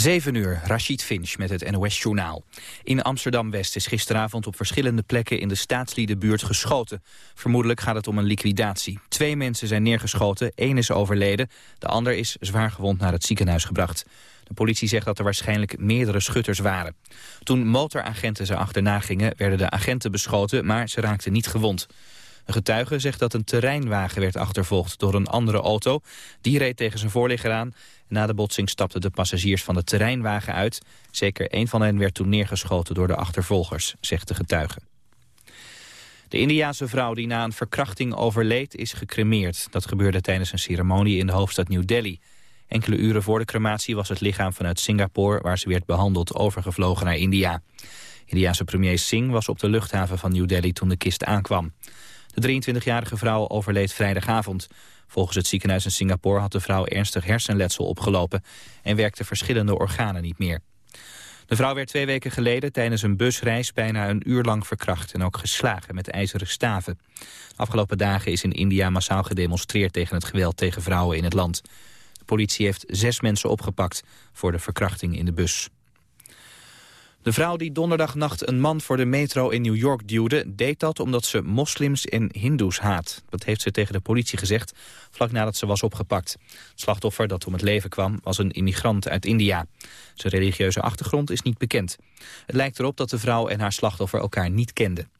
7 uur, Rashid Finch met het NOS-journaal. In Amsterdam-West is gisteravond op verschillende plekken in de staatsliedenbuurt geschoten. Vermoedelijk gaat het om een liquidatie. Twee mensen zijn neergeschoten, één is overleden, de ander is zwaar gewond naar het ziekenhuis gebracht. De politie zegt dat er waarschijnlijk meerdere schutters waren. Toen motoragenten ze achterna gingen, werden de agenten beschoten, maar ze raakten niet gewond. Een getuige zegt dat een terreinwagen werd achtervolgd door een andere auto. Die reed tegen zijn voorligger aan. Na de botsing stapten de passagiers van de terreinwagen uit. Zeker één van hen werd toen neergeschoten door de achtervolgers, zegt de getuige. De Indiaanse vrouw die na een verkrachting overleed is gecremeerd. Dat gebeurde tijdens een ceremonie in de hoofdstad New Delhi. Enkele uren voor de crematie was het lichaam vanuit Singapore... waar ze werd behandeld overgevlogen naar India. Indiaanse premier Singh was op de luchthaven van New Delhi toen de kist aankwam. De 23-jarige vrouw overleed vrijdagavond. Volgens het ziekenhuis in Singapore had de vrouw ernstig hersenletsel opgelopen... en werkte verschillende organen niet meer. De vrouw werd twee weken geleden tijdens een busreis bijna een uur lang verkracht... en ook geslagen met ijzeren staven. afgelopen dagen is in India massaal gedemonstreerd tegen het geweld tegen vrouwen in het land. De politie heeft zes mensen opgepakt voor de verkrachting in de bus. De vrouw die donderdagnacht een man voor de metro in New York duwde... deed dat omdat ze moslims en hindoes haat. Dat heeft ze tegen de politie gezegd, vlak nadat ze was opgepakt. Het slachtoffer dat om het leven kwam was een immigrant uit India. Zijn religieuze achtergrond is niet bekend. Het lijkt erop dat de vrouw en haar slachtoffer elkaar niet kenden.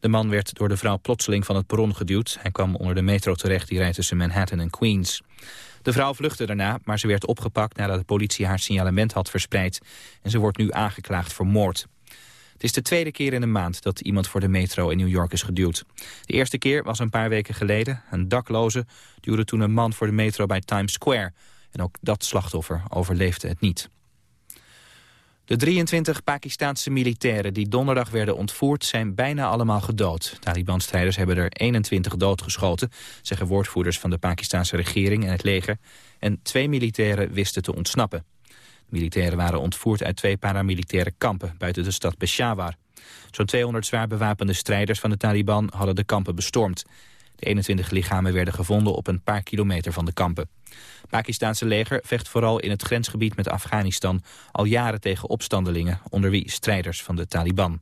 De man werd door de vrouw plotseling van het perron geduwd. Hij kwam onder de metro terecht die rijdt tussen Manhattan en Queens. De vrouw vluchtte daarna, maar ze werd opgepakt nadat de politie haar signalement had verspreid. En ze wordt nu aangeklaagd voor moord. Het is de tweede keer in een maand dat iemand voor de metro in New York is geduwd. De eerste keer was een paar weken geleden. Een dakloze duwde toen een man voor de metro bij Times Square. En ook dat slachtoffer overleefde het niet. De 23 Pakistaanse militairen die donderdag werden ontvoerd zijn bijna allemaal gedood. Taliban-strijders hebben er 21 doodgeschoten, zeggen woordvoerders van de Pakistanse regering en het leger. En twee militairen wisten te ontsnappen. De militairen waren ontvoerd uit twee paramilitaire kampen buiten de stad Peshawar. Zo'n 200 zwaar bewapende strijders van de Taliban hadden de kampen bestormd. De 21 lichamen werden gevonden op een paar kilometer van de kampen. Het Pakistanse leger vecht vooral in het grensgebied met Afghanistan al jaren tegen opstandelingen, onder wie strijders van de Taliban.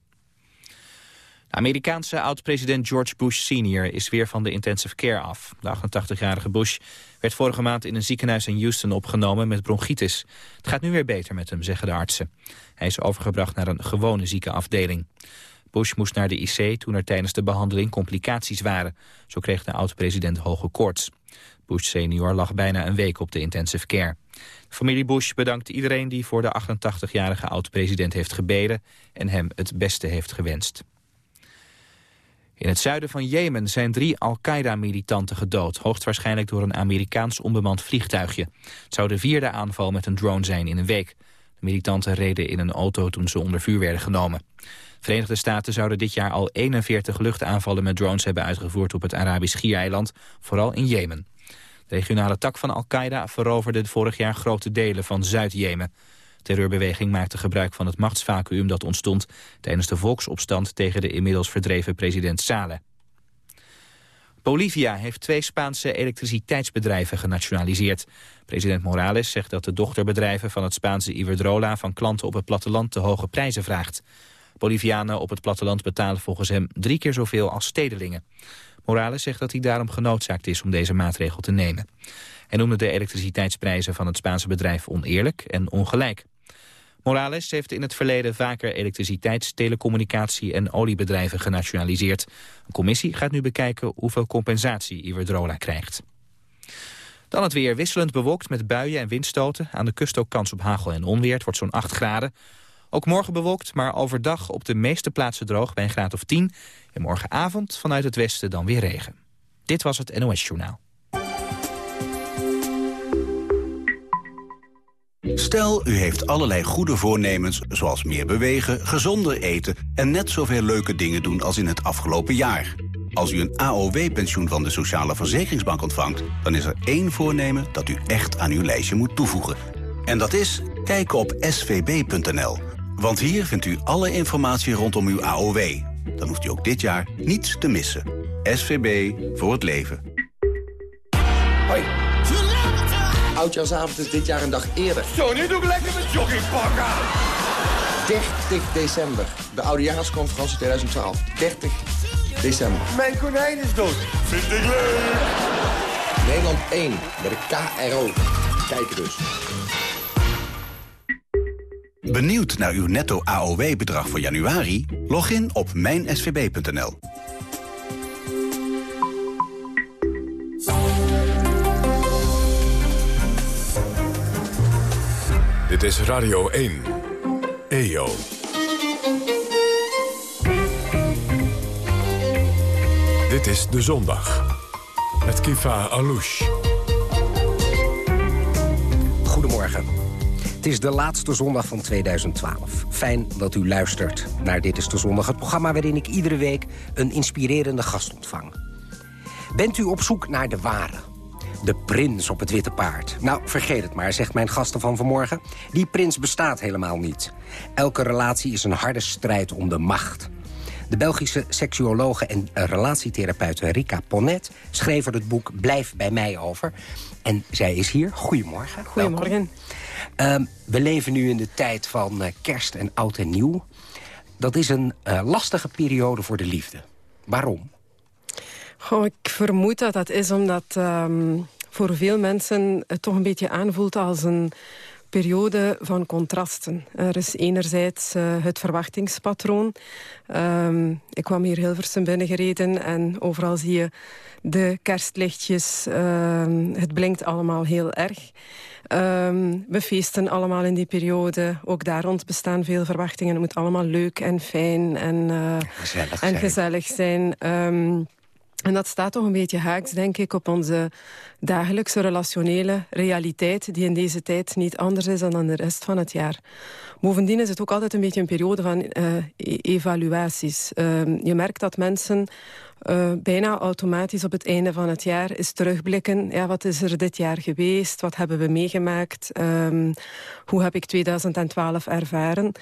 De Amerikaanse oud-president George Bush senior is weer van de intensive care af. De 88-jarige Bush werd vorige maand in een ziekenhuis in Houston opgenomen met bronchitis. Het gaat nu weer beter met hem, zeggen de artsen. Hij is overgebracht naar een gewone ziekenafdeling. Bush moest naar de IC toen er tijdens de behandeling complicaties waren. Zo kreeg de oud-president hoge koorts. Bush senior lag bijna een week op de intensive care. Familie Bush bedankt iedereen die voor de 88-jarige oud-president heeft gebeden... en hem het beste heeft gewenst. In het zuiden van Jemen zijn drie Al-Qaeda-militanten gedood... hoogstwaarschijnlijk door een Amerikaans onbemand vliegtuigje. Het zou de vierde aanval met een drone zijn in een week. De militanten reden in een auto toen ze onder vuur werden genomen. Verenigde Staten zouden dit jaar al 41 luchtaanvallen met drones hebben uitgevoerd op het Arabisch Schiereiland, vooral in Jemen. De regionale tak van Al-Qaeda veroverde vorig jaar grote delen van Zuid-Jemen. De terreurbeweging maakte gebruik van het machtsvacuum dat ontstond tijdens de volksopstand tegen de inmiddels verdreven president Saleh. Bolivia heeft twee Spaanse elektriciteitsbedrijven genationaliseerd. President Morales zegt dat de dochterbedrijven van het Spaanse Iberdrola van klanten op het platteland te hoge prijzen vraagt. Bolivianen op het platteland betalen volgens hem drie keer zoveel als stedelingen. Morales zegt dat hij daarom genoodzaakt is om deze maatregel te nemen. Hij noemde de elektriciteitsprijzen van het Spaanse bedrijf oneerlijk en ongelijk. Morales heeft in het verleden vaker elektriciteits-, telecommunicatie- en oliebedrijven genationaliseerd. Een commissie gaat nu bekijken hoeveel compensatie Iberdrola krijgt. Dan het weer wisselend bewolkt met buien en windstoten. Aan de kust ook kans op hagel en onweer. Het wordt zo'n 8 graden. Ook morgen bewolkt, maar overdag op de meeste plaatsen droog bij een graad of 10. En morgenavond vanuit het westen dan weer regen. Dit was het NOS Journaal. Stel, u heeft allerlei goede voornemens, zoals meer bewegen, gezonder eten... en net zoveel leuke dingen doen als in het afgelopen jaar. Als u een AOW-pensioen van de Sociale Verzekeringsbank ontvangt... dan is er één voornemen dat u echt aan uw lijstje moet toevoegen. En dat is kijken op svb.nl. Want hier vindt u alle informatie rondom uw AOW. Dan hoeft u ook dit jaar niets te missen. SVB voor het leven. Hoi. Oudjaarsavond is dit jaar een dag eerder. Zo, nu doe ik lekker mijn joggingpak aan. 30 december, de Oudejaarsconferentie 2012. 30 december. Mijn konijn is dood. Vind ik leuk. Nederland 1, bij de KRO. Kijk dus. Benieuwd naar uw netto AOW-bedrag voor januari? Log in op mijnsvb.nl. Dit is Radio 1. EO. Dit is De Zondag. Met Kifa Alouche. Goedemorgen. Is de laatste zondag van 2012. Fijn dat u luistert naar Dit is de Zondag. Het programma waarin ik iedere week een inspirerende gast ontvang. Bent u op zoek naar de ware? De prins op het witte paard. Nou, vergeet het maar, zegt mijn gasten van vanmorgen. Die prins bestaat helemaal niet. Elke relatie is een harde strijd om de macht. De Belgische seksuologe en relatietherapeute Rika Ponnet... schreef er het boek Blijf bij mij over. En zij is hier. Goedemorgen. Goedemorgen. Uh, we leven nu in de tijd van uh, kerst en oud en nieuw. Dat is een uh, lastige periode voor de liefde. Waarom? Goh, ik vermoed dat dat is omdat um, voor veel mensen het toch een beetje aanvoelt als een periode van contrasten. Er is enerzijds uh, het verwachtingspatroon. Um, ik kwam hier Hilversum binnengereden en overal zie je de kerstlichtjes. Het blinkt allemaal heel erg. Um, we feesten allemaal in die periode. Ook daar rond bestaan veel verwachtingen. Het moet allemaal leuk en fijn en, uh, gezellig en zijn. gezellig zijn. Um, en dat staat toch een beetje haaks, denk ik, op onze dagelijkse relationele realiteit... die in deze tijd niet anders is dan de rest van het jaar. Bovendien is het ook altijd een beetje een periode van uh, evaluaties. Uh, je merkt dat mensen uh, bijna automatisch op het einde van het jaar eens terugblikken. Ja, wat is er dit jaar geweest? Wat hebben we meegemaakt? Um, hoe heb ik 2012 ervaren?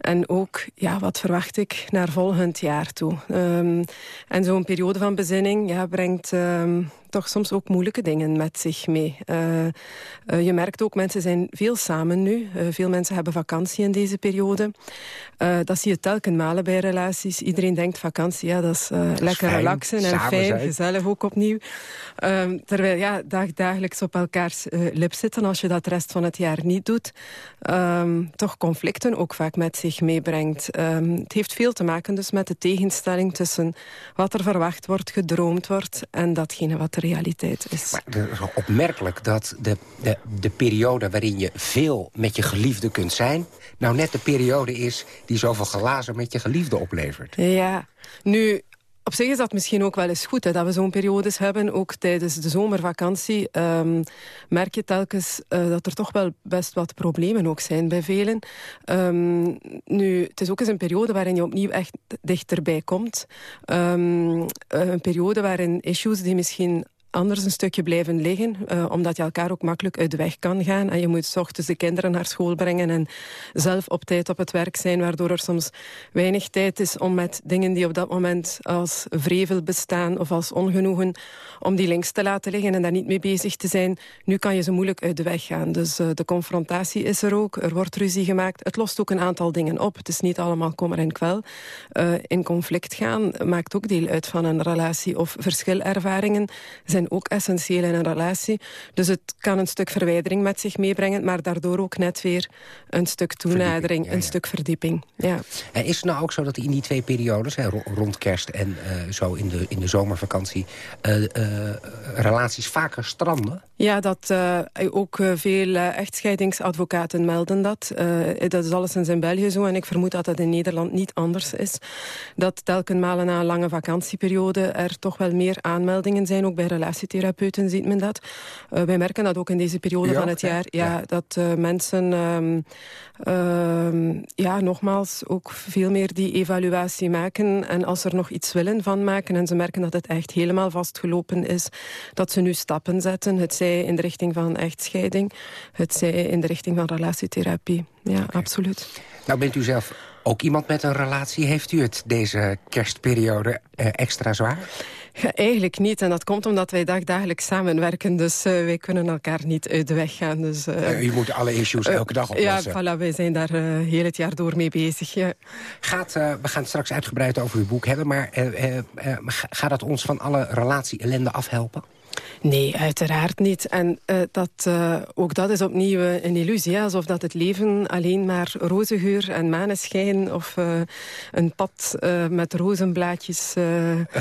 En ook, ja, wat verwacht ik naar volgend jaar toe? Um, en zo'n periode van bezinning ja, brengt um, toch soms ook moeilijke dingen met zich mee. Uh, uh, je merkt ook, mensen zijn veel samen nu. Veel mensen hebben vakantie in deze periode. dat zie je telkens malen bij relaties. Iedereen denkt vakantie, ja, dat is, is lekker relaxen en fijn, gezellig ook opnieuw. Um, terwijl, ja, dag, dagelijks op elkaars lip zitten, als je dat de rest van het jaar niet doet, um, toch conflicten ook vaak met zich meebrengt. Um, het heeft veel te maken dus met de tegenstelling tussen wat er verwacht wordt, gedroomd wordt en datgene wat er realiteit is. Maar het is opmerkelijk dat de, de, de periode waarin je veel met je geliefde kunt zijn... nou net de periode is die zoveel glazen met je geliefde oplevert. Ja, nu... Op zich is dat misschien ook wel eens goed, hè, dat we zo'n periodes hebben. Ook tijdens de zomervakantie um, merk je telkens uh, dat er toch wel best wat problemen ook zijn bij velen. Um, nu, het is ook eens een periode waarin je opnieuw echt dichterbij komt. Um, een periode waarin issues die misschien anders een stukje blijven liggen, uh, omdat je elkaar ook makkelijk uit de weg kan gaan. En je moet s ochtends de kinderen naar school brengen en zelf op tijd op het werk zijn, waardoor er soms weinig tijd is om met dingen die op dat moment als vrevel bestaan of als ongenoegen, om die links te laten liggen en daar niet mee bezig te zijn. Nu kan je ze moeilijk uit de weg gaan. Dus uh, de confrontatie is er ook, er wordt ruzie gemaakt. Het lost ook een aantal dingen op. Het is niet allemaal kommer en kwel. Uh, in conflict gaan maakt ook deel uit van een relatie of verschilervaringen zijn ook essentieel in een relatie. Dus het kan een stuk verwijdering met zich meebrengen, maar daardoor ook net weer een stuk toenadering, ja, ja. een stuk verdieping. Ja. En is het nou ook zo dat in die twee periodes, hè, rond kerst en uh, zo in de, in de zomervakantie, uh, uh, relaties vaker stranden? Ja, dat ook veel echtscheidingsadvocaten melden dat. dat is alleszins in België zo en ik vermoed dat dat in Nederland niet anders is. Dat telkens malen na een lange vakantieperiode er toch wel meer aanmeldingen zijn, ook bij relatietherapeuten ziet men dat. wij merken dat ook in deze periode Ja, van het ja, jaar, ja, ja. dat mensen, um, um, ja, nogmaals, ook veel meer die evaluatie maken en als er nog iets willen van maken en ze merken dat het echt helemaal vastgelopen is, dat ze nu stappen zetten, het zij in de richting van echtscheiding, het zij in de richting van relatietherapie. Ja, okay. absoluut. Nou bent u zelf Ook iemand met een relatie, heeft u het deze kerstperiode uh, extra zwaar? Ja, eigenlijk niet. En dat komt omdat wij dagdagelijks samenwerken. Dus uh, wij kunnen elkaar niet uit de weg gaan. Dus, uh, u moet alle issues elke dag oplossen. Ja, voilà, wij zijn daar heel het jaar door mee bezig. Ja. Gaat, we gaan het straks uitgebreid over uw boek hebben. Maar gaat dat ons van alle relatie-ellende afhelpen? Nee, uiteraard niet. En uh, dat, uh, ook dat is opnieuw een illusie. Hè? Alsof dat het leven alleen maar roze geur en maneschijn... of uh, een pad met rozenblaadjes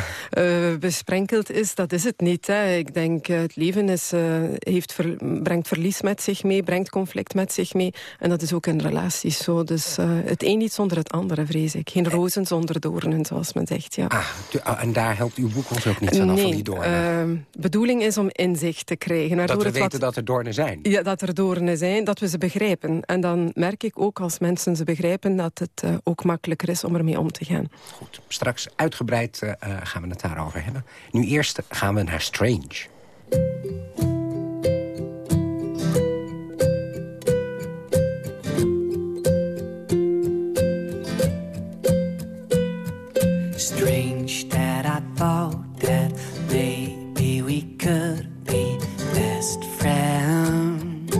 besprenkeld is. Dat is het niet. Hè? Ik denk, het leven is, heeft ver, brengt verlies met zich mee, brengt conflict met zich mee. En dat is ook in relaties zo. Dus het een niet zonder het andere, vrees ik. Geen rozen zonder doornen, zoals men zegt. Ja. Ah, en daar helpt uw boek ons ook niet vanaf, nee, van die doornen? Bedoeling is om inzicht te krijgen. Dat we het weten wat, dat er doornen zijn. Ja, dat er doornen zijn, dat we ze begrijpen. En dan merk ik ook als mensen ze begrijpen... dat het uh, ook makkelijker is om ermee om te gaan. Goed, straks uitgebreid uh, gaan we het daarover hebben. Nu eerst gaan we naar Strange. Strange that I thought could be best friends.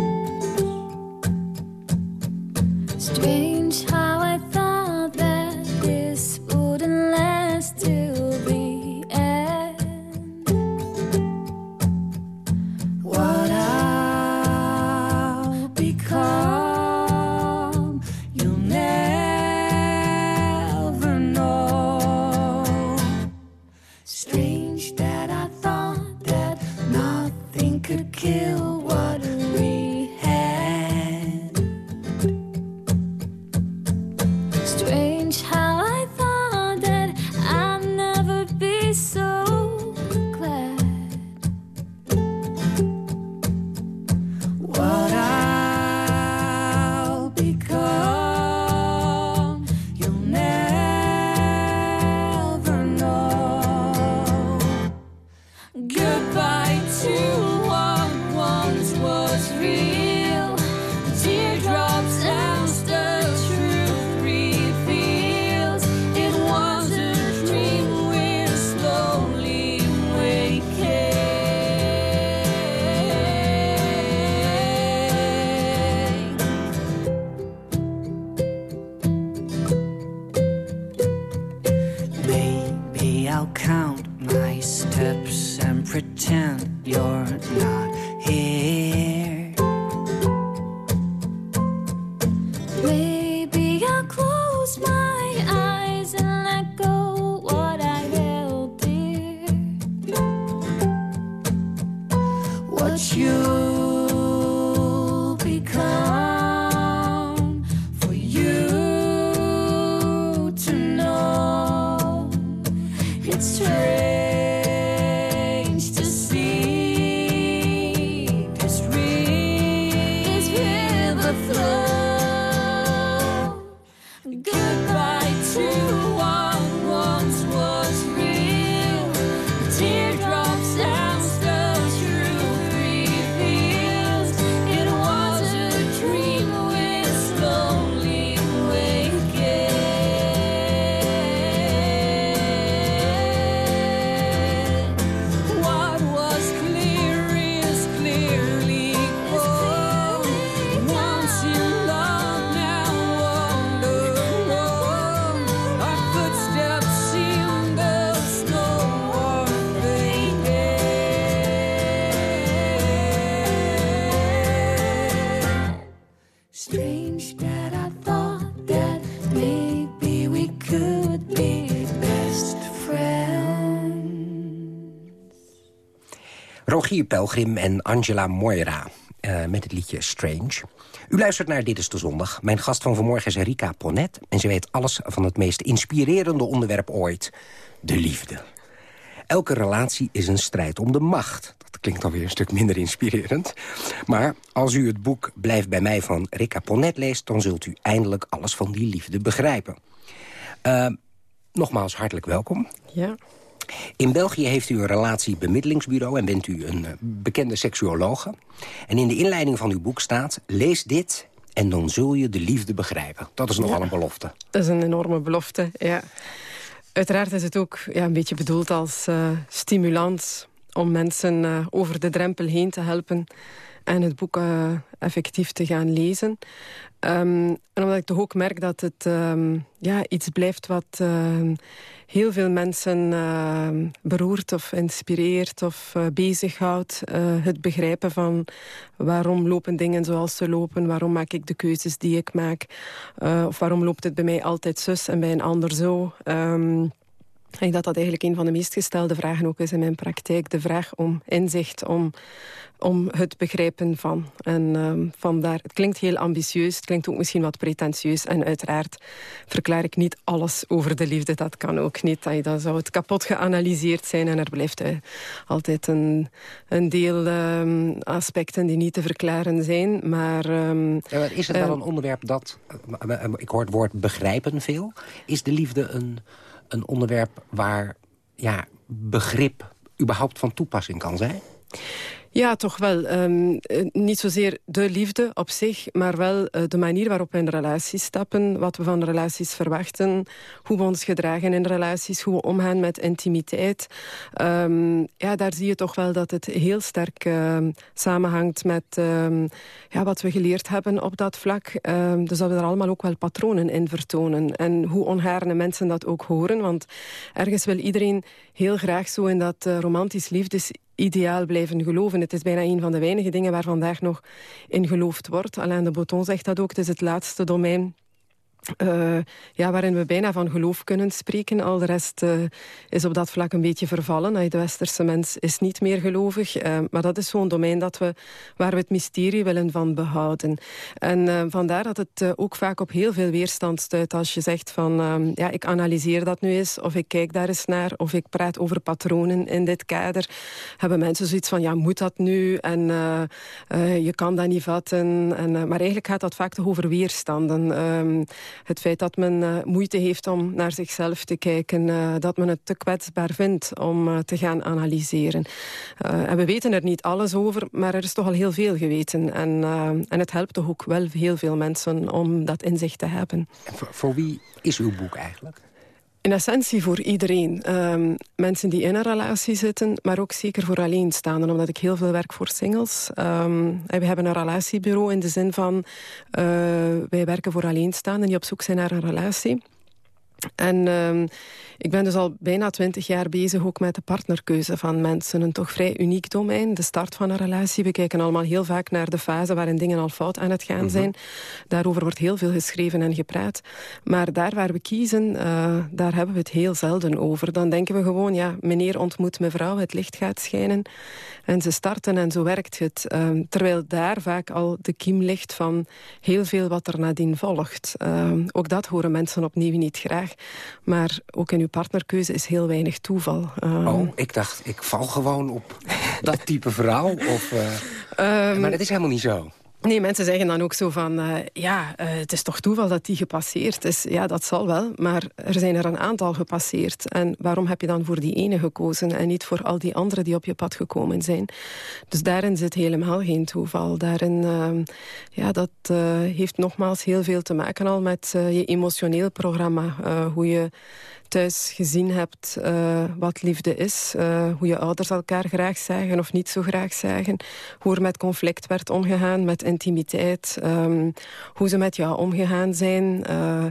Pelgrim en Angela Moira eh, met het liedje Strange. U luistert naar Dit is de Zondag. Mijn gast van vanmorgen is Rika Ponet... en ze weet alles van het meest inspirerende onderwerp ooit. De liefde. Elke relatie is een strijd om de macht. Dat klinkt alweer een stuk minder inspirerend. Maar als u het boek Blijf bij mij van Rika Ponet leest... dan zult u eindelijk alles van die liefde begrijpen. Eh, nogmaals hartelijk welkom. Ja. In België heeft u een relatiebemiddelingsbureau... en bent u een eh, bekende seksuologe. En in de inleiding van uw boek staat... lees dit En dan zul je de liefde begrijpen. Dat is nogal Ja. een belofte. Dat is een enorme belofte, ja. Uiteraard is het ook ja, een beetje bedoeld als eh, stimulans... om mensen eh, over de drempel heen te helpen... en het boek eh, effectief te gaan lezen. Ehm, en omdat ik toch ook merk dat het ehm, ja, iets blijft... wat ehm, heel veel mensen beroert of inspireert of eh, bezighoudt. eh, het begrijpen van waarom lopen dingen zoals ze lopen... waarom maak ik de keuzes die ik maak... of waarom loopt het bij mij altijd zus en bij een ander zo... ik denk dat dat eigenlijk een van de meest gestelde vragen ook is in mijn praktijk. De vraag om inzicht, om, om het begrijpen van. En ehm, vandaar, het klinkt heel ambitieus, het klinkt ook misschien wat pretentieus. En uiteraard verklaar ik niet alles over de liefde. Dat kan ook niet. Dan zou het kapot geanalyseerd zijn. En er blijft eh, altijd een, een deel ehm, aspecten die niet te verklaren zijn. Maar... ehm, Ja, is het wel eh, een onderwerp dat... eh, Ik hoor het woord begrijpen veel. Is de liefde een, een onderwerp waar ja, begrip überhaupt van toepassing kan zijn? Ja, toch wel. Ehm, eh, niet zozeer de liefde op zich, maar wel eh, de manier waarop we in relaties stappen, wat we van relaties verwachten, hoe we ons gedragen in relaties, hoe we omgaan met intimiteit. Ehm, ja, daar zie je toch wel dat het heel sterk ehm, samenhangt met ja, wat we geleerd hebben op dat vlak. Dus dat we er allemaal ook wel patronen in vertonen. En hoe ongaarne mensen dat ook horen, want ergens wil iedereen heel graag zo in dat eh, romantisch liefdes ideaal blijven geloven. Het is bijna een van de weinige dingen waar vandaag nog in geloofd wordt. Alain de Botton zegt dat ook. Het is het laatste domein eh, ja, waarin we bijna van geloof kunnen spreken. Al de rest eh, is op dat vlak een beetje vervallen. De westerse mens is niet meer gelovig. eh, maar dat is zo'n domein dat we, waar we het mysterie willen van behouden. En vandaar dat het ook vaak op heel veel weerstand stuit. Als je zegt van, ehm, ja, ik analyseer dat nu eens. Of ik kijk daar eens naar. Of ik praat over patronen in dit kader. Hebben mensen zoiets van, ja, moet dat nu? En je kan dat niet vatten. En, maar eigenlijk gaat dat vaak toch over weerstanden. Het feit dat men eh, moeite heeft om naar zichzelf te kijken. eh, dat men het te kwetsbaar vindt om eh, te gaan analyseren. En we weten er niet alles over, maar er is toch al heel veel geweten. En, en het helpt toch ook wel heel veel mensen om dat inzicht te hebben. En voor, voor wie is uw boek eigenlijk? In essentie voor iedereen. Ehm, mensen die in een relatie zitten, maar ook zeker voor alleenstaanden. Omdat ik heel veel werk voor singles. En we hebben een relatiebureau in de zin van... eh, wij werken voor alleenstaanden die op zoek zijn naar een relatie. En ehm, ik ben dus al bijna twintig jaar bezig ook met de partnerkeuze van mensen. Een toch vrij uniek domein, de start van een relatie. We kijken allemaal heel vaak naar de fase waarin dingen al fout aan het gaan zijn. Daarover wordt heel veel geschreven en gepraat. Maar daar waar we kiezen, eh, daar hebben we het heel zelden over. Dan denken we gewoon, ja, meneer ontmoet mevrouw, het licht gaat schijnen. En ze starten en zo werkt het. Ehm, terwijl daar vaak al de kiem ligt van heel veel wat er nadien volgt. Ehm, ook dat horen mensen opnieuw niet graag. Maar ook in uw partnerkeuze is heel weinig toeval. Ehm, Oh, ik dacht, ik val gewoon op dat type vrouw. Of, eh, maar dat is helemaal niet zo. Nee, mensen zeggen dan ook zo van... eh, ja, eh, het is toch toeval dat die gepasseerd is. Ja, dat zal wel, maar er zijn er een aantal gepasseerd. En waarom heb je dan voor die ene gekozen... en niet voor al die anderen die op je pad gekomen zijn? Dus daarin zit helemaal geen toeval. Daarin, ehm, ja, dat eh, heeft nogmaals heel veel te maken al met je emotioneel programma. Hoe je thuis gezien hebt eh, wat liefde is. eh, hoe je ouders elkaar graag zagen of niet zo graag zagen. Hoe er met conflict werd omgegaan, met intimiteit. ehm, hoe ze met jou omgegaan zijn. eh,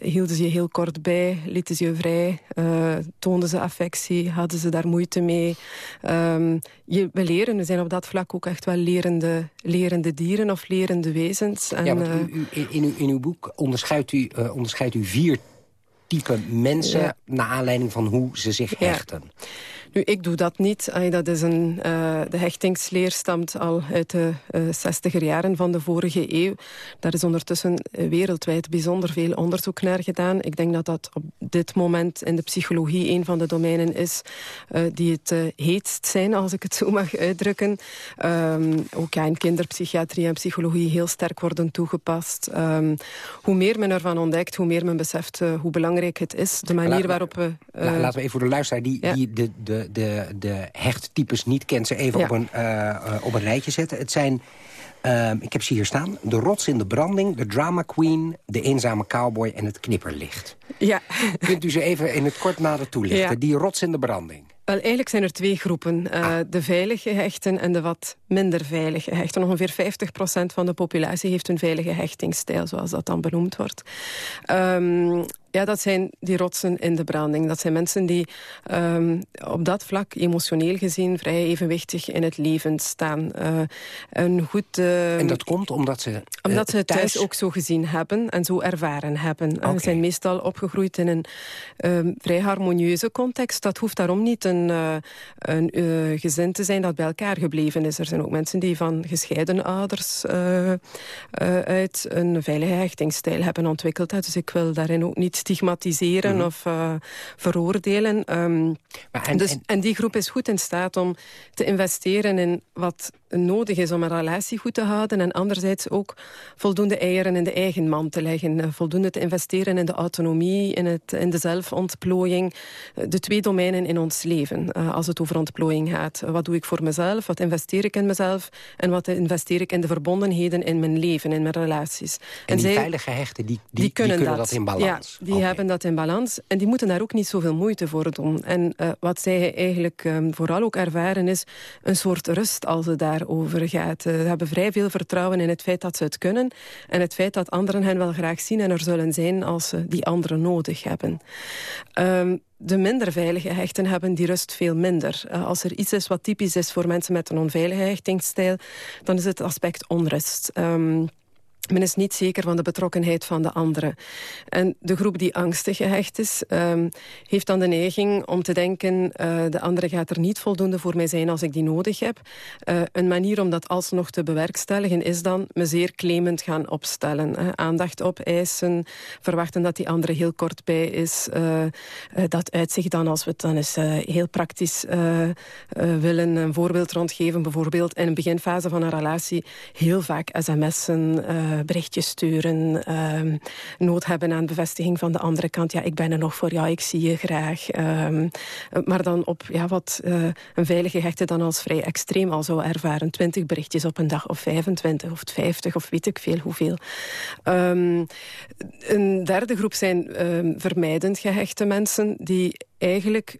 hielden ze je heel kort bij, lieten ze je vrij. toonden ze affectie, hadden ze daar moeite mee. Ehm, je, we leren, we zijn op dat vlak ook echt wel lerende, lerende dieren of lerende wezens. En, ja, want u, u- in, uw, in uw boek onderscheidt u, onderscheidt u vier type mensen... Naar aanleiding van hoe ze zich Ja. hechten. Nu, ik doe dat niet. Ay, dat is een, eh, de hechtingsleer stamt al uit de eh, zestiger jaren van de vorige eeuw. Daar is ondertussen eh, wereldwijd bijzonder veel onderzoek naar gedaan. Ik denk dat dat op dit moment in de psychologie een van de domeinen is die het heetst zijn, als ik het zo mag uitdrukken. Ehm, ook ja, in kinderpsychiatrie en psychologie heel sterk worden toegepast. Ehm, hoe meer men ervan ontdekt, hoe meer men beseft hoe belangrijk het is. De manier waarop we... La- laten we even voor de luisteraar die, ja. die de, de, de, de hechttypes niet kent... ze even Ja. op, een, eh, eh, op een rijtje zetten. Het zijn Ehm, ik heb ze hier staan. De rots in de branding, de drama queen, de eenzame cowboy en het knipperlicht. Ja. Kunt u ze even in het kort nader toelichten? Ja. Die rots in de branding. Wel, eigenlijk zijn er twee groepen. Eh, De veilige hechten en de wat minder veilige hechten. Ongeveer 50% van de populatie heeft een veilige hechtingsstijl, zoals dat dan benoemd wordt. Ehm, ja, dat zijn die rotsen in de branding. Dat zijn mensen die ehm, op dat vlak emotioneel gezien vrij evenwichtig in het leven staan. Eh, een goed... eh, En dat komt omdat ze omdat eh, ze het thuis ook zo gezien hebben en zo ervaren hebben. Ze zijn meestal opgegroeid in een ehm, vrij harmonieuze context. Dat hoeft daarom niet een, eh, een gezin te zijn dat bij elkaar gebleven is. Er zijn ook mensen die van gescheiden ouders uit een veilige hechtingsstijl hebben ontwikkeld. Dus ik wil daarin ook niet stigmatiseren Mhm. of eh, veroordelen. Ehm, en- dus, en- en die groep is goed in staat om te investeren in wat nodig is om een relatie goed te houden. En anderzijds ook voldoende eieren in de eigen man te leggen. Eh, Voldoende te investeren in de autonomie, in, het, in de zelfontplooiing. Eh, De twee domeinen in ons leven, als het over ontplooiing gaat. Wat doe ik voor mezelf? Wat investeer ik in mezelf? En wat investeer ik in de verbondenheden in mijn leven, in mijn relaties? En die zij- veilige hechten, die, die, die kunnen, dat. in balans. Ja, die hebben dat in balans. En die moeten daar ook niet zoveel moeite voor doen. En eh, wat zij eigenlijk ehm, vooral ook ervaren is een soort rust als het daarover gaat. Eh, Ze hebben vrij veel vertrouwen in het feit dat ze het kunnen. En het feit dat anderen hen wel graag zien en er zullen zijn als ze die anderen nodig hebben. Ehm, de minder veilige hechten hebben die rust veel minder. Eh, als er iets is wat typisch is voor mensen met een onveilige hechtingsstijl, dan is het aspect onrust. Ehm, men is niet zeker van de betrokkenheid van de anderen. En de groep die angstig gehecht is, ehm, heeft dan de neiging om te denken... eh, de andere gaat er niet voldoende voor mij zijn als ik die nodig heb. Eh, een manier om dat alsnog te bewerkstelligen is dan me zeer claimend gaan opstellen. hè. aandacht opeisen, verwachten dat die andere heel kort bij is. Eh, dat uitzicht dan, als we het dan eens heel praktisch willen een voorbeeld rondgeven... bijvoorbeeld in een beginfase van een relatie heel vaak sms'en... eh, berichtjes sturen, ehm, nood hebben aan bevestiging van de andere kant. Ja, ik ben er nog voor jou, ik zie je graag. Ehm, maar dan op ja, wat eh, een veilige hechte dan als vrij extreem al zou ervaren. 20 berichtjes op een dag, of 25, of 50, of weet ik veel hoeveel. Ehm, een derde groep zijn vermijdend gehechte mensen die eigenlijk...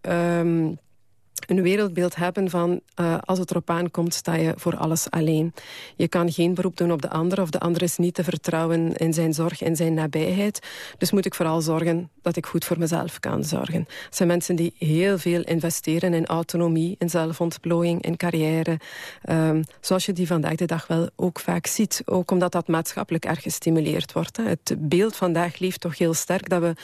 een wereldbeeld hebben van eh, als het erop aankomt sta je voor alles alleen. Je kan geen beroep doen op de ander of de ander is niet te vertrouwen in zijn zorg en zijn nabijheid. Dus moet ik vooral zorgen dat ik goed voor mezelf kan zorgen. Het zijn mensen die heel veel investeren in autonomie, in zelfontplooiing, in carrière. Ehm, zoals je die vandaag de dag wel ook vaak ziet. Ook omdat dat maatschappelijk erg gestimuleerd wordt. Hè. Het beeld vandaag leeft toch heel sterk dat we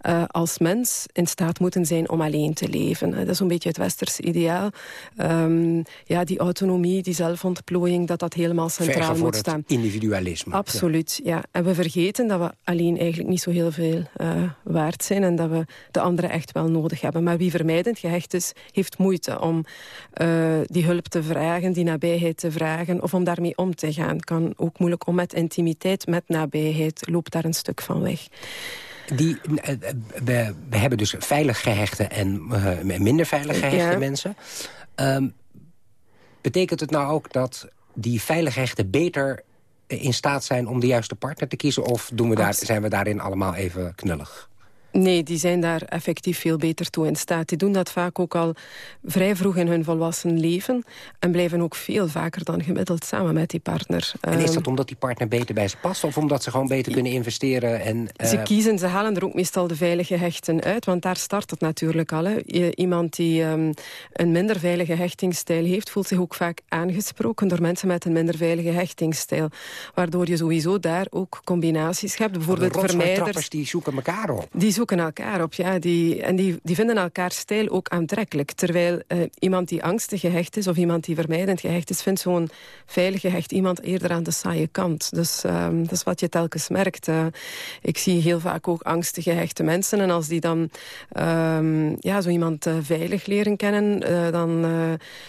eh, als mens in staat moeten zijn om alleen te leven. Dat is een beetje het westers ideaal. Ehm, ja, die autonomie, die zelfontplooiing, dat dat helemaal centraal moet het staan. individualisme. Absoluut, ja. En we vergeten dat we alleen eigenlijk niet zo heel veel eh, waard zijn en dat we de anderen echt wel nodig hebben. Maar wie vermijdend gehecht is, heeft moeite om eh, die hulp te vragen, die nabijheid te vragen of om daarmee om te gaan. Kan ook moeilijk om met intimiteit, met nabijheid, loopt daar een stuk van weg. Die, eh, we, we hebben dus veilig gehechte en eh, minder veilig gehechte Ja. mensen. Ehm, betekent het nou ook dat die veilig gehechten beter in staat zijn om de juiste partner te kiezen? Of doen we daar, zijn we daarin allemaal even knullig? Nee, die zijn daar effectief veel beter toe in staat. Die doen dat vaak ook al vrij vroeg in hun volwassen leven... en blijven ook veel vaker dan gemiddeld samen met die partner. En is Ehm, dat omdat die partner beter bij ze past? Of omdat ze gewoon beter kunnen investeren? En, eh, Ze kiezen, ze halen er ook meestal de veilige hechten uit, want daar start het natuurlijk al. Hè. Iemand die ehm, een minder veilige hechtingsstijl heeft, voelt zich ook vaak aangesproken door mensen met een minder veilige hechtingsstijl. Waardoor je sowieso daar ook combinaties hebt. de Bijvoorbeeld vermijders. die zoeken elkaar op. Die zoeken elkaar op, ja. Die, en die, die vinden elkaar stijl ook aantrekkelijk. Terwijl eh, iemand die angstig gehecht is of iemand die vermijdend gehecht is... vindt zo'n veilig gehecht iemand eerder aan de saaie kant. Dus ehm, dat is wat je telkens merkt. eh. ik zie heel vaak ook angstig gehechte mensen. En als die dan ehm, ja, zo iemand eh, veilig leren kennen... dan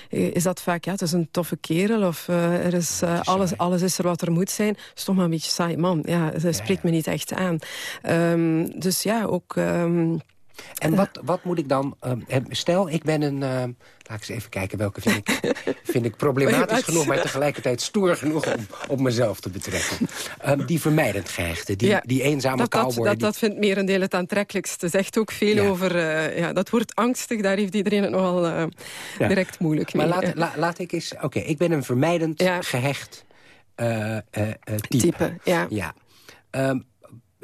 is dat vaak, ja, het is een toffe kerel. Of er is, alles, alles is er wat er moet zijn. Het is toch maar een beetje saai man. Ja, spreekt me niet echt aan. Ehm, dus ja, ook... ehm, En wat, wat moet ik dan... ehm, eh, stel, ik ben een... ehm, laat ik eens even kijken welke vind ik, vind ik problematisch genoeg... maar tegelijkertijd stoer genoeg om, om mezelf te betrekken. Ehm, die vermijdend gehechte, die, Ja, die eenzame dat, dat, cowboy... dat, die- dat vindt merendeel het aantrekkelijkste. Zegt ook veel Ja. over... eh, ja, dat woord angstig, daar heeft iedereen het nogal eh, Ja. direct moeilijk maar mee. laat, Ja. la- laat ik eens... Oké, ik ben een vermijdend gehecht eh, eh, eh, type. Type, ja. Ja.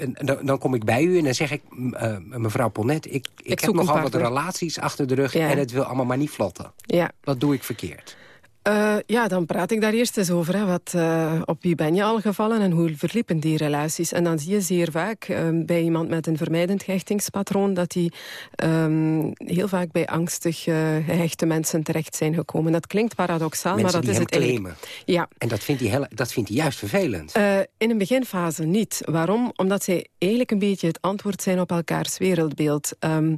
En dan, dan kom ik bij u en dan zeg ik... eh, mevrouw Ponnet, ik, ik, heb nogal wat relaties achter de rug... Ja. en het wil allemaal maar niet vlotten. Ja. Wat doe ik verkeerd? Eh, ja, dan praat ik daar eerst eens over. Hè. Wat, eh, op wie ben je al gevallen en hoe verliepen die relaties? En dan zie je zeer vaak eh, bij iemand met een vermijdend hechtingspatroon... dat die ehm, heel vaak bij angstig eh, gehechte mensen terecht zijn gekomen. Dat klinkt paradoxaal, Mensen maar dat die is hem het eigenlijk. claimen. Ja, En dat vindt hij, dat vindt hij juist vervelend. In een beginfase niet. Waarom? Omdat zij eigenlijk een beetje het antwoord zijn op elkaars wereldbeeld. Ehm,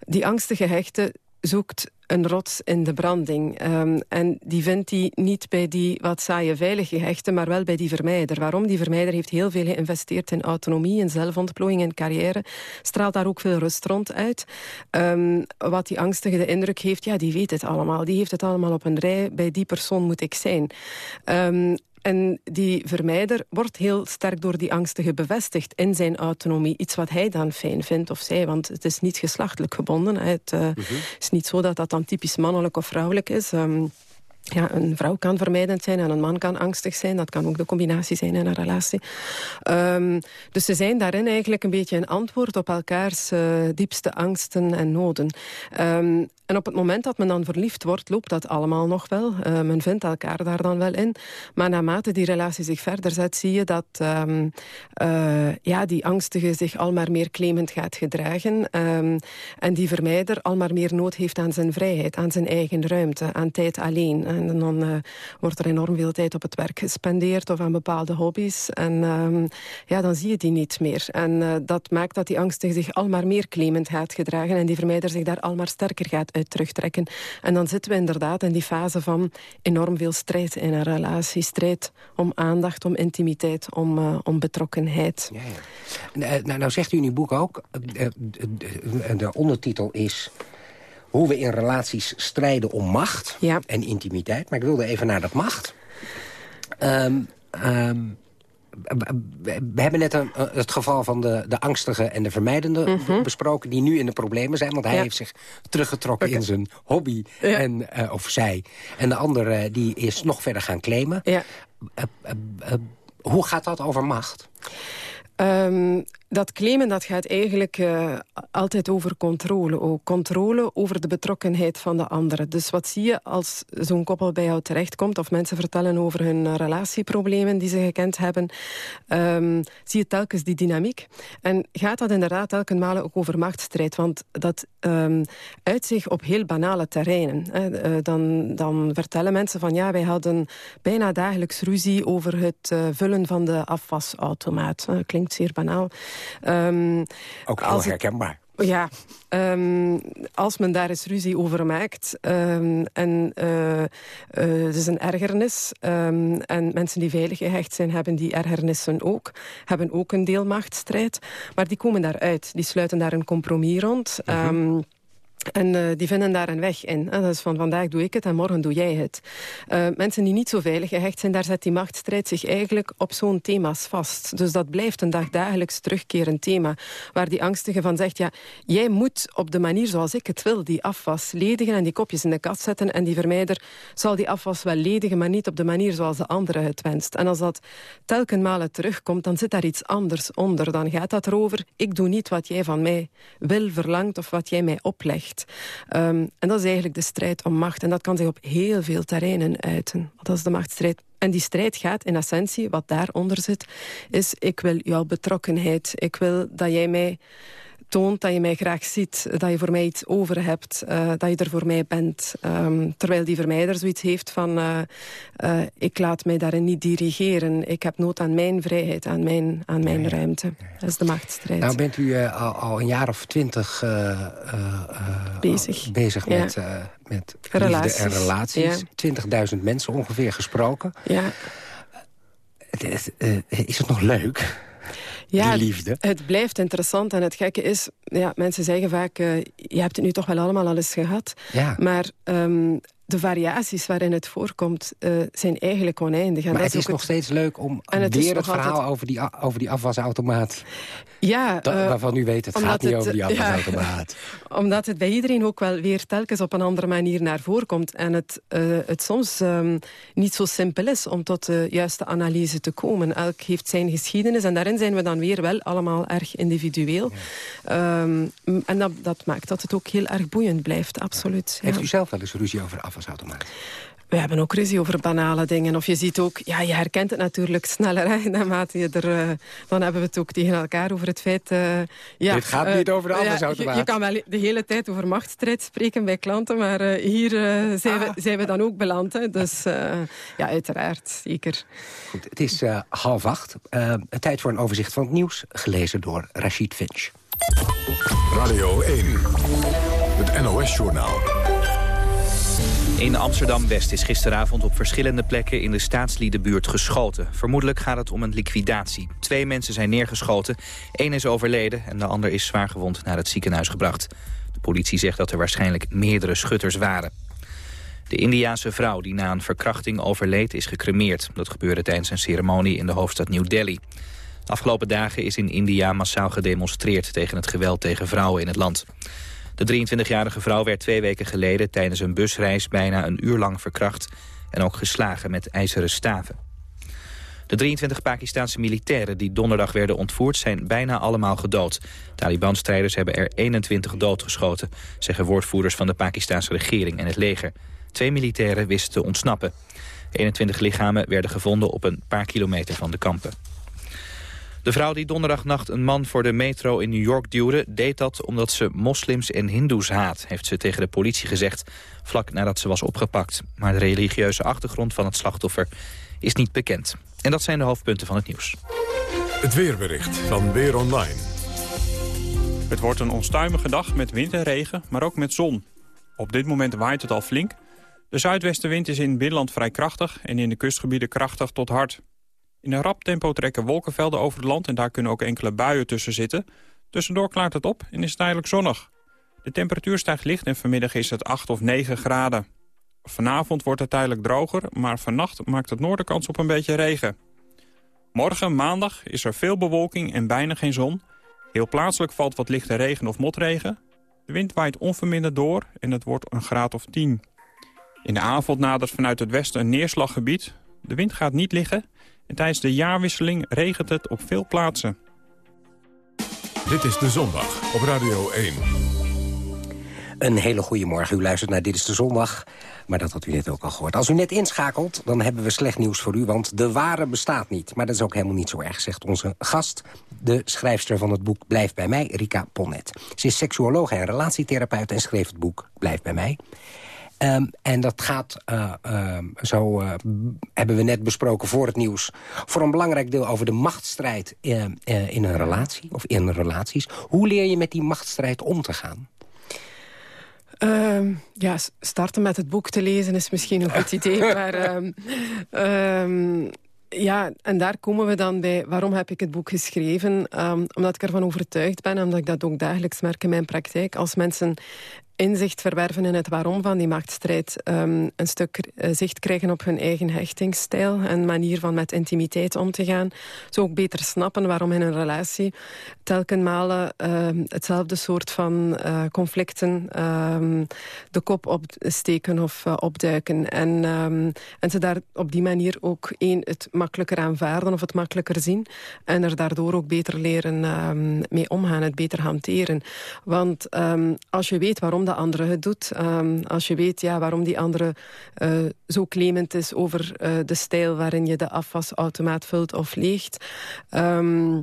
die angstige hechte zoekt een rots in de branding. Ehm, en die vindt hij niet bij die wat saaie veilige hechten, maar wel bij die vermijder. Waarom? Die vermijder heeft heel veel geïnvesteerd in autonomie, in zelfontplooiing, in carrière. Straalt daar ook veel rust rond uit. Ehm, wat die angstige de indruk heeft, ja, die weet het allemaal. Die heeft het allemaal op een rij. Bij die persoon moet ik zijn. Ehm, en die vermijder wordt heel sterk door die angstige bevestigd in zijn autonomie. Iets wat hij dan fijn vindt of zij, want het is niet geslachtelijk gebonden. Het eh, is niet zo dat dat dan typisch mannelijk of vrouwelijk is. Ehm, ja, een vrouw kan vermijdend zijn en een man kan angstig zijn. Dat kan ook de combinatie zijn in een relatie. Ehm, dus ze zijn daarin eigenlijk een beetje een antwoord op elkaars eh, diepste angsten en noden. Ehm, en op het moment dat men dan verliefd wordt, loopt dat allemaal nog wel. Eh, men vindt elkaar daar dan wel in. Maar naarmate die relatie zich verder zet, zie je dat ehm, eh, ja, die angstige zich al maar meer claimend gaat gedragen. Ehm, en die vermijder al maar meer nood heeft aan zijn vrijheid, aan zijn eigen ruimte, aan tijd alleen. En dan eh, wordt er enorm veel tijd op het werk gespendeerd of aan bepaalde hobby's. En ehm, ja, dan zie je die niet meer. En dat maakt dat die angstige zich al maar meer claimend gaat gedragen en die vermijder zich daar al maar sterker gaat terugtrekken. En dan zitten we inderdaad in die fase van enorm veel strijd in een relatie. Strijd om aandacht, om intimiteit, om, eh, om betrokkenheid. Ja, ja. Eh, nou, nou zegt u in uw boek ook, eh, eh, de, de ondertitel is... hoe we in relaties strijden om macht Ja. en intimiteit. Maar ik wilde even naar dat macht. Ehm, we hebben net een, eh, het geval van de, de angstige en de vermijdende besproken... die nu in de problemen zijn, want hij Ja. heeft zich teruggetrokken in zijn hobby. Ja. En, eh, of zij. En de andere die is nog verder gaan claimen. Ja. Eh, eh, eh, hoe gaat dat over macht? Ehm, dat claimen dat gaat eigenlijk eh, altijd over controle ook. Controle over de betrokkenheid van de andere. Dus wat zie je als zo'n koppel bij jou terechtkomt... of mensen vertellen over hun eh, relatieproblemen die ze gekend hebben... ehm, zie je telkens die dynamiek. En gaat dat inderdaad telkens malen ook over machtsstrijd. Want dat ehm, uit zich op heel banale terreinen. Hè. Eh, dan, dan vertellen mensen van... ja, wij hadden bijna dagelijks ruzie over het vullen van de afwasautomaat. Eh, klinkt zeer banaal. Ehm, Ook heel als het- herkenbaar. ja, ehm, als men daar eens ruzie over maakt ehm, en eh, het is een ergernis en mensen die veilig gehecht zijn hebben die ergernissen ook, hebben ook een deel machtsstrijd, maar die komen daaruit, die sluiten daar een compromis rond. Ehm, en eh, die vinden daar een weg in. Dat is van vandaag doe ik het en morgen doe jij het. Eh, mensen die niet zo veilig gehecht zijn, daar zet die machtsstrijd zich eigenlijk op zo'n thema's vast. Dus dat blijft een dagdagelijks terugkerend thema. Waar die angstige van zegt, ja, jij moet op de manier zoals ik het wil die afwas ledigen en die kopjes in de kast zetten. En die vermijder zal die afwas wel ledigen, maar niet op de manier zoals de andere het wenst. En als dat telkenmale terugkomt, dan zit daar iets anders onder. Dan gaat dat erover, ik doe niet wat jij van mij wil, verlangt of wat jij mij oplegt. Ehm, en dat is eigenlijk de strijd om macht. En dat kan zich op heel veel terreinen uiten. Dat is de machtsstrijd. En die strijd gaat in essentie, wat daaronder zit, is ik wil jouw betrokkenheid. Ik wil dat jij mij toont dat je mij graag ziet, dat je voor mij iets over hebt, eh, dat je er voor mij bent. Ehm, terwijl die vermijder zoiets heeft van, eh, eh, ik laat mij daarin niet dirigeren. Ik heb nood aan mijn vrijheid, aan mijn, aan mijn ruimte. Dat is de machtsstrijd. Nou bent u al, al een jaar of twintig Bezig. bezig met, met liefde Relaties. en relaties. Ja. 20.000 mensen ongeveer gesproken. ja. Is het nog leuk? Die liefde. Het blijft interessant en het gekke is... Ja, mensen zeggen vaak, eh, je hebt het nu toch wel allemaal al eens gehad. Ja. Maar ehm, de variaties waarin het voorkomt eh, zijn eigenlijk oneindig. En Maar dat het is nog steeds leuk om En het weer het verhaal altijd- over, die, over die afwasautomaat... Ja, eh, waarvan u weet, het gaat niet over die ja. afwasautomaat. Omdat het bij iedereen ook wel weer telkens op een andere manier naar voren komt. En het, eh, het soms ehm, niet zo simpel is om tot de juiste analyse te komen. Elk heeft zijn geschiedenis en daarin zijn we dan weer wel allemaal erg individueel. Ehm, en dat, dat maakt dat het ook heel erg boeiend blijft, absoluut. ja. Heeft u zelf wel eens ruzie over de We hebben ook ruzie over banale dingen. Of je ziet ook, ja, je herkent het natuurlijk sneller. Hè, naarmate je er, eh, dan hebben we het ook tegen elkaar over het feit... eh, ja, Dit gaat eh, niet over de ja, je- je, kan wel de hele tijd over machtsstrijd spreken bij klanten, maar eh, hier eh, zijn, Ah. we, zijn we dan ook beland. Hè. Dus eh, ja, uiteraard, zeker. Goed, het is half acht. Tijd voor een overzicht van het nieuws, gelezen door Rachid Finch. Radio 1. Het NOS-journaal. In Amsterdam-West is gisteravond op verschillende plekken in de staatsliedenbuurt geschoten. Vermoedelijk gaat het om een liquidatie. Twee mensen zijn neergeschoten, één is overleden en de ander is zwaargewond naar het ziekenhuis gebracht. De politie zegt dat er waarschijnlijk meerdere schutters waren. De Indiaanse vrouw die na een verkrachting overleed is gecremeerd. Dat gebeurde tijdens een ceremonie in de hoofdstad New Delhi. De afgelopen dagen is in India massaal gedemonstreerd tegen het geweld tegen vrouwen in het land. De 23-jarige vrouw werd twee weken geleden tijdens een busreis bijna een uur lang verkracht en ook geslagen met ijzeren staven. De 23 Pakistanse militairen die donderdag werden ontvoerd zijn bijna allemaal gedood. Taliban-strijders hebben er 21 doodgeschoten, zeggen woordvoerders van de Pakistanse regering en het leger. Twee militairen wisten te ontsnappen. 21 lichamen werden gevonden op een paar kilometer van de kampen. De vrouw die donderdagnacht een man voor de metro in New York duwde... deed dat omdat ze moslims en hindoes haat, heeft ze tegen de politie gezegd... vlak nadat ze was opgepakt. Maar de religieuze achtergrond van het slachtoffer is niet bekend. En dat zijn de hoofdpunten van het nieuws. Het weerbericht van Weer Online. Het wordt een onstuimige dag met wind en regen, maar ook met zon. Op dit moment waait het al flink. De zuidwestenwind is in het binnenland vrij krachtig... en in de kustgebieden krachtig tot hard. In een rap tempo trekken wolkenvelden over het land... en daar kunnen ook enkele buien tussen zitten. Tussendoor klaart het op en is het tijdelijk zonnig. De temperatuur stijgt licht en vanmiddag is het 8 of 9 graden. Vanavond wordt het tijdelijk droger, maar vannacht maakt het noorden kans op een beetje regen. Morgen, maandag, is er veel bewolking en bijna geen zon. Heel plaatselijk valt wat lichte regen of motregen. De wind waait onverminderd door en het wordt een graad of 10. In de avond nadert vanuit het westen een neerslaggebied. De wind gaat niet liggen en tijdens de jaarwisseling regent het op veel plaatsen. Dit is De Zondag op Radio 1. Een hele goede morgen. U luistert naar Dit is de Zondag. Maar dat had u net ook al gehoord. Als u net inschakelt, dan hebben we slecht nieuws voor u. Want de ware bestaat niet. Maar dat is ook helemaal niet zo erg, zegt onze gast. De schrijfster van het boek Blijf bij mij, Rika Ponnet. Ze is seksuoloog en relatietherapeut en schreef het boek Blijf bij mij. Ehm, en dat gaat, eh, ehm, zo eh, hebben we net besproken voor het nieuws... voor een belangrijk deel over de machtsstrijd eh, in een relatie of in relaties. Hoe leer je met die machtsstrijd om te gaan? Ehm, ja, starten met het boek te lezen is misschien een goed idee. maar ja, en daar komen we dan bij waarom heb ik het boek geschreven. Omdat ik ervan overtuigd ben, omdat ik dat ook dagelijks merk in mijn praktijk. Als mensen inzicht verwerven in het waarom van die machtsstrijd... ehm, een stuk eh, zicht krijgen op hun eigen hechtingsstijl... en manier van met intimiteit om te gaan. Zo ook beter snappen waarom in een relatie... telkens malen ehm, hetzelfde soort van eh, conflicten... ehm, de kop opsteken of eh, opduiken. En, en ze daar op die manier ook één het makkelijker aanvaarden of het makkelijker zien. En er daardoor ook beter leren mee omgaan, het beter hanteren. Want als je weet waarom de andere het doet, ehm, als je weet ja, waarom die andere eh, zo claimend is over eh, de stijl waarin je de afwasautomaat vult of leegt... ehm,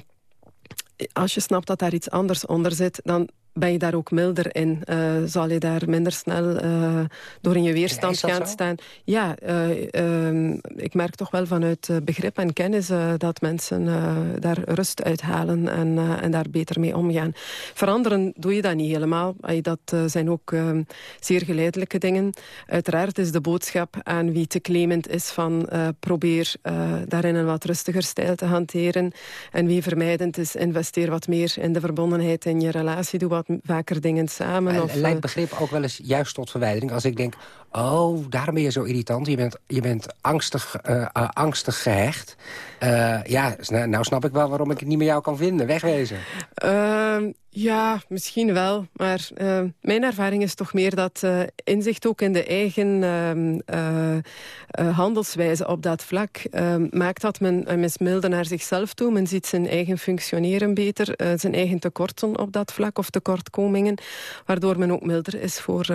als je snapt dat daar iets anders onder zit, dan ben je daar ook milder in? Eh, zal je daar minder snel eh, door in je weerstand gaan zo? staan? Ja, eh, ehm, ik merk toch wel vanuit begrip en kennis dat mensen daar rust uithalen en, en daar beter mee omgaan. Veranderen doe je dat niet helemaal. Dat zijn ook ehm, zeer geleidelijke dingen. Uiteraard is de boodschap aan wie te claimend is van probeer daarin een wat rustiger stijl te hanteren. En wie vermijdend is, investeer wat meer in de verbondenheid in je relatie. Doe wat vaker dingen samen. En of, eh, leidt begrip ook wel eens juist tot verwijdering. Als ik denk, oh, daarom ben je zo irritant. Je bent, je bent angstig, eh, eh, angstig gehecht. Eh, ja, nou, nou snap ik wel waarom ik het niet meer jou kan vinden. Wegwezen. Ehm, ja, misschien wel. Maar ehm, mijn ervaring is toch meer dat inzicht ook in de eigen ehm, eh, eh, handelswijze op dat vlak maakt dat men, is milder naar zichzelf toe. Men ziet zijn eigen functioneren beter, zijn eigen tekorten op dat vlak of tekortkomingen, waardoor men ook milder is voor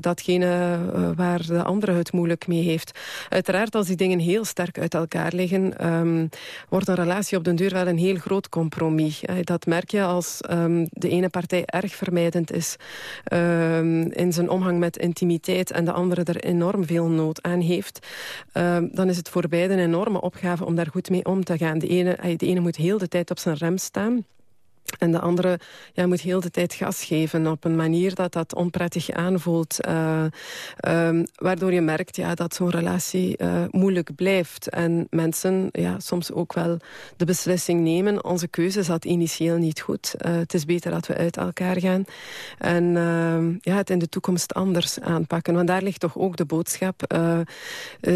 datgene eh, waar de andere het moeilijk mee heeft. Uiteraard, als die dingen heel sterk uit elkaar liggen, ehm, wordt een relatie op den duur wel een heel groot compromis. Eh, Dat merk je als ehm, de ene partij erg vermijdend is ehm, in zijn omgang met intimiteit en de andere er enorm veel nood aan heeft. Dan is het voor beiden een enorme opgave om daar goed mee om te gaan. De ene, eh, de ene moet heel de tijd op zijn rem staan. En de andere ja, moet heel de tijd gas geven op een manier dat dat onprettig aanvoelt. eh, ehm, waardoor je merkt ja, dat zo'n relatie eh, moeilijk blijft. En mensen ja, soms ook wel de beslissing nemen. Onze keuze zat initieel niet goed. Eh, het is beter dat we uit elkaar gaan. En ehm, ja, het in de toekomst anders aanpakken. Want daar ligt toch ook de boodschap.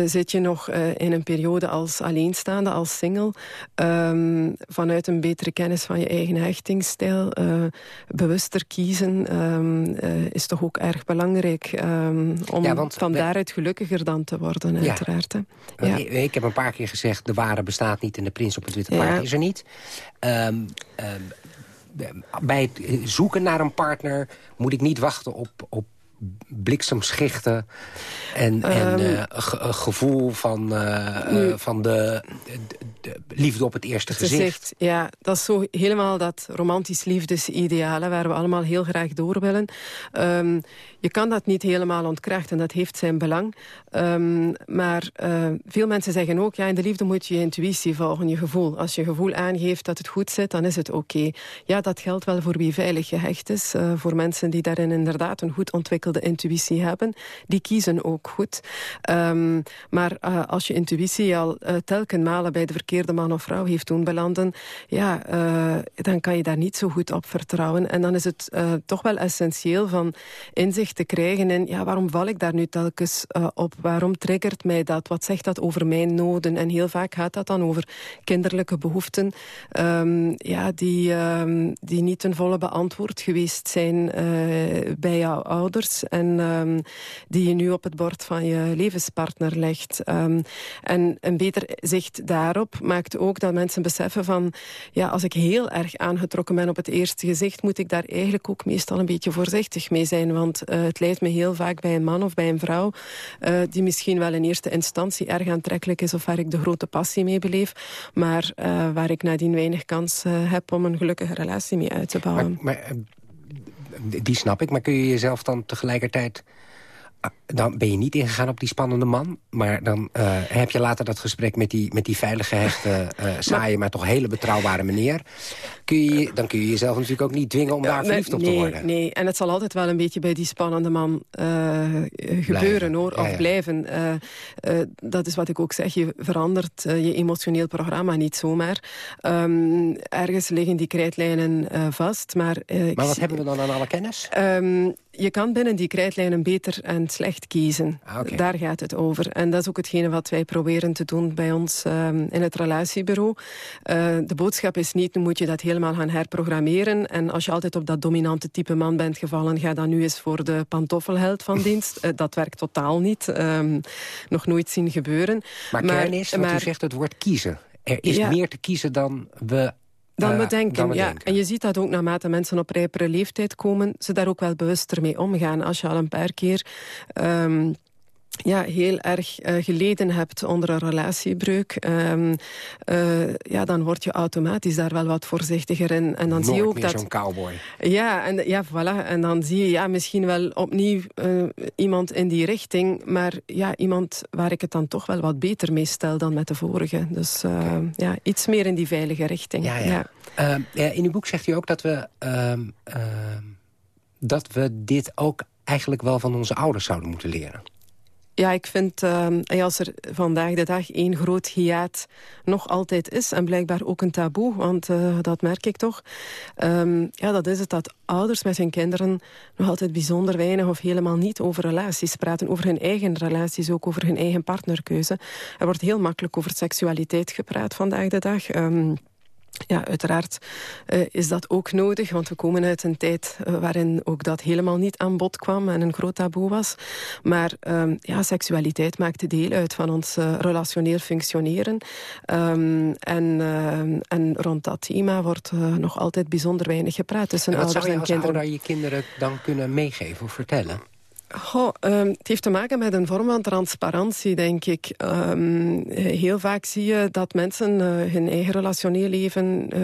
Zit je nog in een periode als alleenstaande, als single... ehm, vanuit een betere kennis van je eigen hechtingsstijl... eh, bewuster kiezen ehm, eh, is toch ook erg belangrijk. ehm, om Ja, van daaruit gelukkiger dan te worden, Ja. uiteraard. Hè. Want Ja. Ik, ik heb een paar keer gezegd, de ware bestaat niet... en de prins op het witte paard is er niet. Ehm, bij het eh, zoeken naar een partner moet ik niet wachten op, op bliksemschichten... en, en Ehm. eh, ge- een gevoel van, eh, eh, van de, de, de liefde op het eerste Het gezicht. gezicht, ja, dat is zo helemaal dat romantisch liefdesideaal... hè, waar we allemaal heel graag door willen. Ehm, je kan dat niet helemaal ontkrachten, dat heeft zijn belang. Ehm, maar eh, veel mensen zeggen ook... ja, in de liefde moet je je intuïtie volgen, je gevoel. Als je gevoel aangeeft dat het goed zit, dan is het oké. Ja, dat geldt wel voor wie veilig gehecht is. eh, voor mensen die daarin inderdaad een goed ontwikkelde intuïtie hebben. Die kiezen ook goed. Ehm, maar eh, als je intuïtie al uh, malen bij de verkeerde man of vrouw heeft doen belanden... ja, uh, dan kan je daar niet zo goed op vertrouwen. En dan is het toch wel essentieel van inzicht te krijgen in... ja, waarom val ik daar nu telkens op? Waarom triggert mij dat? Wat zegt dat over mijn noden? En heel vaak gaat dat dan over kinderlijke behoeften... Um, ja, die, um, die niet ten volle beantwoord geweest zijn bij jouw ouders... en um, die je nu op het bord van je levenspartner legt. Um, en een beter zicht daarop maakt ook dat mensen beseffen van... ja, als ik heel erg aangetrokken ben op het eerste gezicht... moet ik daar eigenlijk ook meestal een beetje voorzichtig mee zijn. Want uh, het leidt me heel vaak bij een man of bij een vrouw... Uh, die misschien wel in eerste instantie erg aantrekkelijk is... of waar ik de grote passie mee beleef... maar uh, waar ik nadien weinig kans heb om een gelukkige relatie mee uit te bouwen. Maar die snap ik, maar kun je jezelf dan tegelijkertijd dan ben je niet ingegaan op die spannende man. Maar dan uh, heb je later dat gesprek met die, met die veilige, hechte, uh, saaie... maar toch hele betrouwbare meneer. Kun je, dan kun je jezelf natuurlijk ook niet dwingen om daar verliefd op nee, te worden. Nee, en het zal altijd wel een beetje bij die spannende man uh, gebeuren, hoor. Of ja, ja. blijven. dat is wat ik ook zeg. Je verandert je emotioneel programma niet zomaar. Um, ergens liggen die krijtlijnen vast. Maar, maar wat hebben we dan aan alle kennis? Um, je kan binnen die krijtlijnen beter en slecht kiezen. Ah, okay. Daar gaat het over. En dat is ook hetgene wat wij proberen te doen bij ons um, in het relatiebureau. Uh, de boodschap is niet, nu moet je dat helemaal gaan herprogrammeren. En als je altijd op dat dominante type man bent gevallen... ga dan nu eens voor de pantoffelheld van dienst. Uh, dat werkt totaal niet. Um, nog nooit zien gebeuren. Maar, maar kern is, wat maar, u zegt, het woord kiezen. Er is ja, meer te kiezen dan we dan denken, dan we ja. En je ziet dat ook naarmate mensen op rijpere leeftijd komen... ze daar ook wel bewuster mee omgaan. Als je al een paar keer... Um, ja, heel erg eh, geleden hebt onder een relatiebreuk... ehm, eh, ja, dan word je automatisch daar wel wat voorzichtiger in. En dan zie je ook dat... zo'n cowboy. Ja, en, ja, voilà. En dan zie je ja, misschien wel opnieuw eh, iemand in die richting... maar ja, iemand waar ik het dan toch wel wat beter mee stel dan met de vorige. Dus ja, iets meer in die veilige richting. Ja, ja. Ehm, ja, in uw boek zegt u ook dat we, ehm, ehm, dat we dit ook eigenlijk wel van onze ouders zouden moeten leren. Ja, ik vind, ehm, als er vandaag de dag één groot hiaat nog altijd is... en blijkbaar ook een taboe, want eh, dat merk ik toch... ehm, ja, dat is het dat ouders met hun kinderen nog altijd bijzonder weinig... of helemaal niet over relaties praten, over hun eigen relaties... ook over hun eigen partnerkeuze. Er wordt heel makkelijk over seksualiteit gepraat vandaag de dag... Ehm, ja, uiteraard eh, is dat ook nodig, want we komen uit een tijd eh, waarin ook dat helemaal niet aan bod kwam en een groot taboe was. Maar ehm, ja, seksualiteit maakt deel uit van ons eh, relationeel functioneren. Ehm, en, en rond dat thema wordt nog altijd bijzonder weinig gepraat tussen En wat ouders zou je en als kinderen. ouder je kinderen dan kunnen meegeven of vertellen? Ehm, het heeft te maken met een vorm van transparantie, denk ik. Ehm, heel vaak zie je dat mensen eh, hun eigen relationeel leven eh,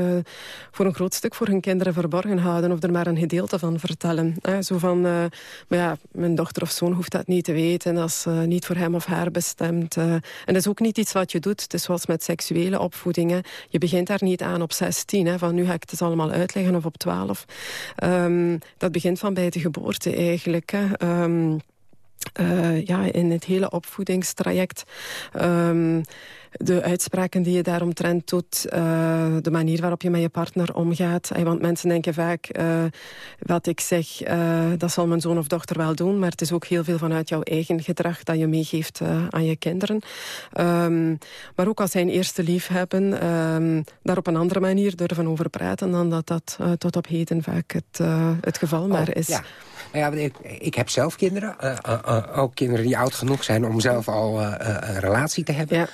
voor een groot stuk voor hun kinderen verborgen houden of er maar een gedeelte van vertellen. Eh, zo van, maar ja, mijn dochter of zoon hoeft dat niet te weten, dat is niet voor hem of haar bestemd. en dat is ook niet iets wat je doet. Het is zoals met seksuele opvoedingen. Je begint daar niet aan op 16, hè, van nu ga ik het allemaal uitleggen, of op 12. Ehm, dat begint van bij de geboorte eigenlijk. Hè. Ehm, eh, ja, in het hele opvoedingstraject. Ehm, de uitspraken die je daaromtrent doet, eh, de manier waarop je met je partner omgaat. Eh, want mensen denken vaak, eh, wat ik zeg, dat zal mijn zoon of dochter wel doen, maar het is ook heel veel vanuit jouw eigen gedrag dat je meegeeft aan je kinderen. Ehm, maar ook als zij een eerste lief hebben, ehm, daar op een andere manier durven over praten dan dat dat tot op heden vaak het, het geval maar Oh, is. Ja. Nou ja, ik, ik heb zelf kinderen. ook kinderen die oud genoeg zijn om zelf al een relatie te hebben.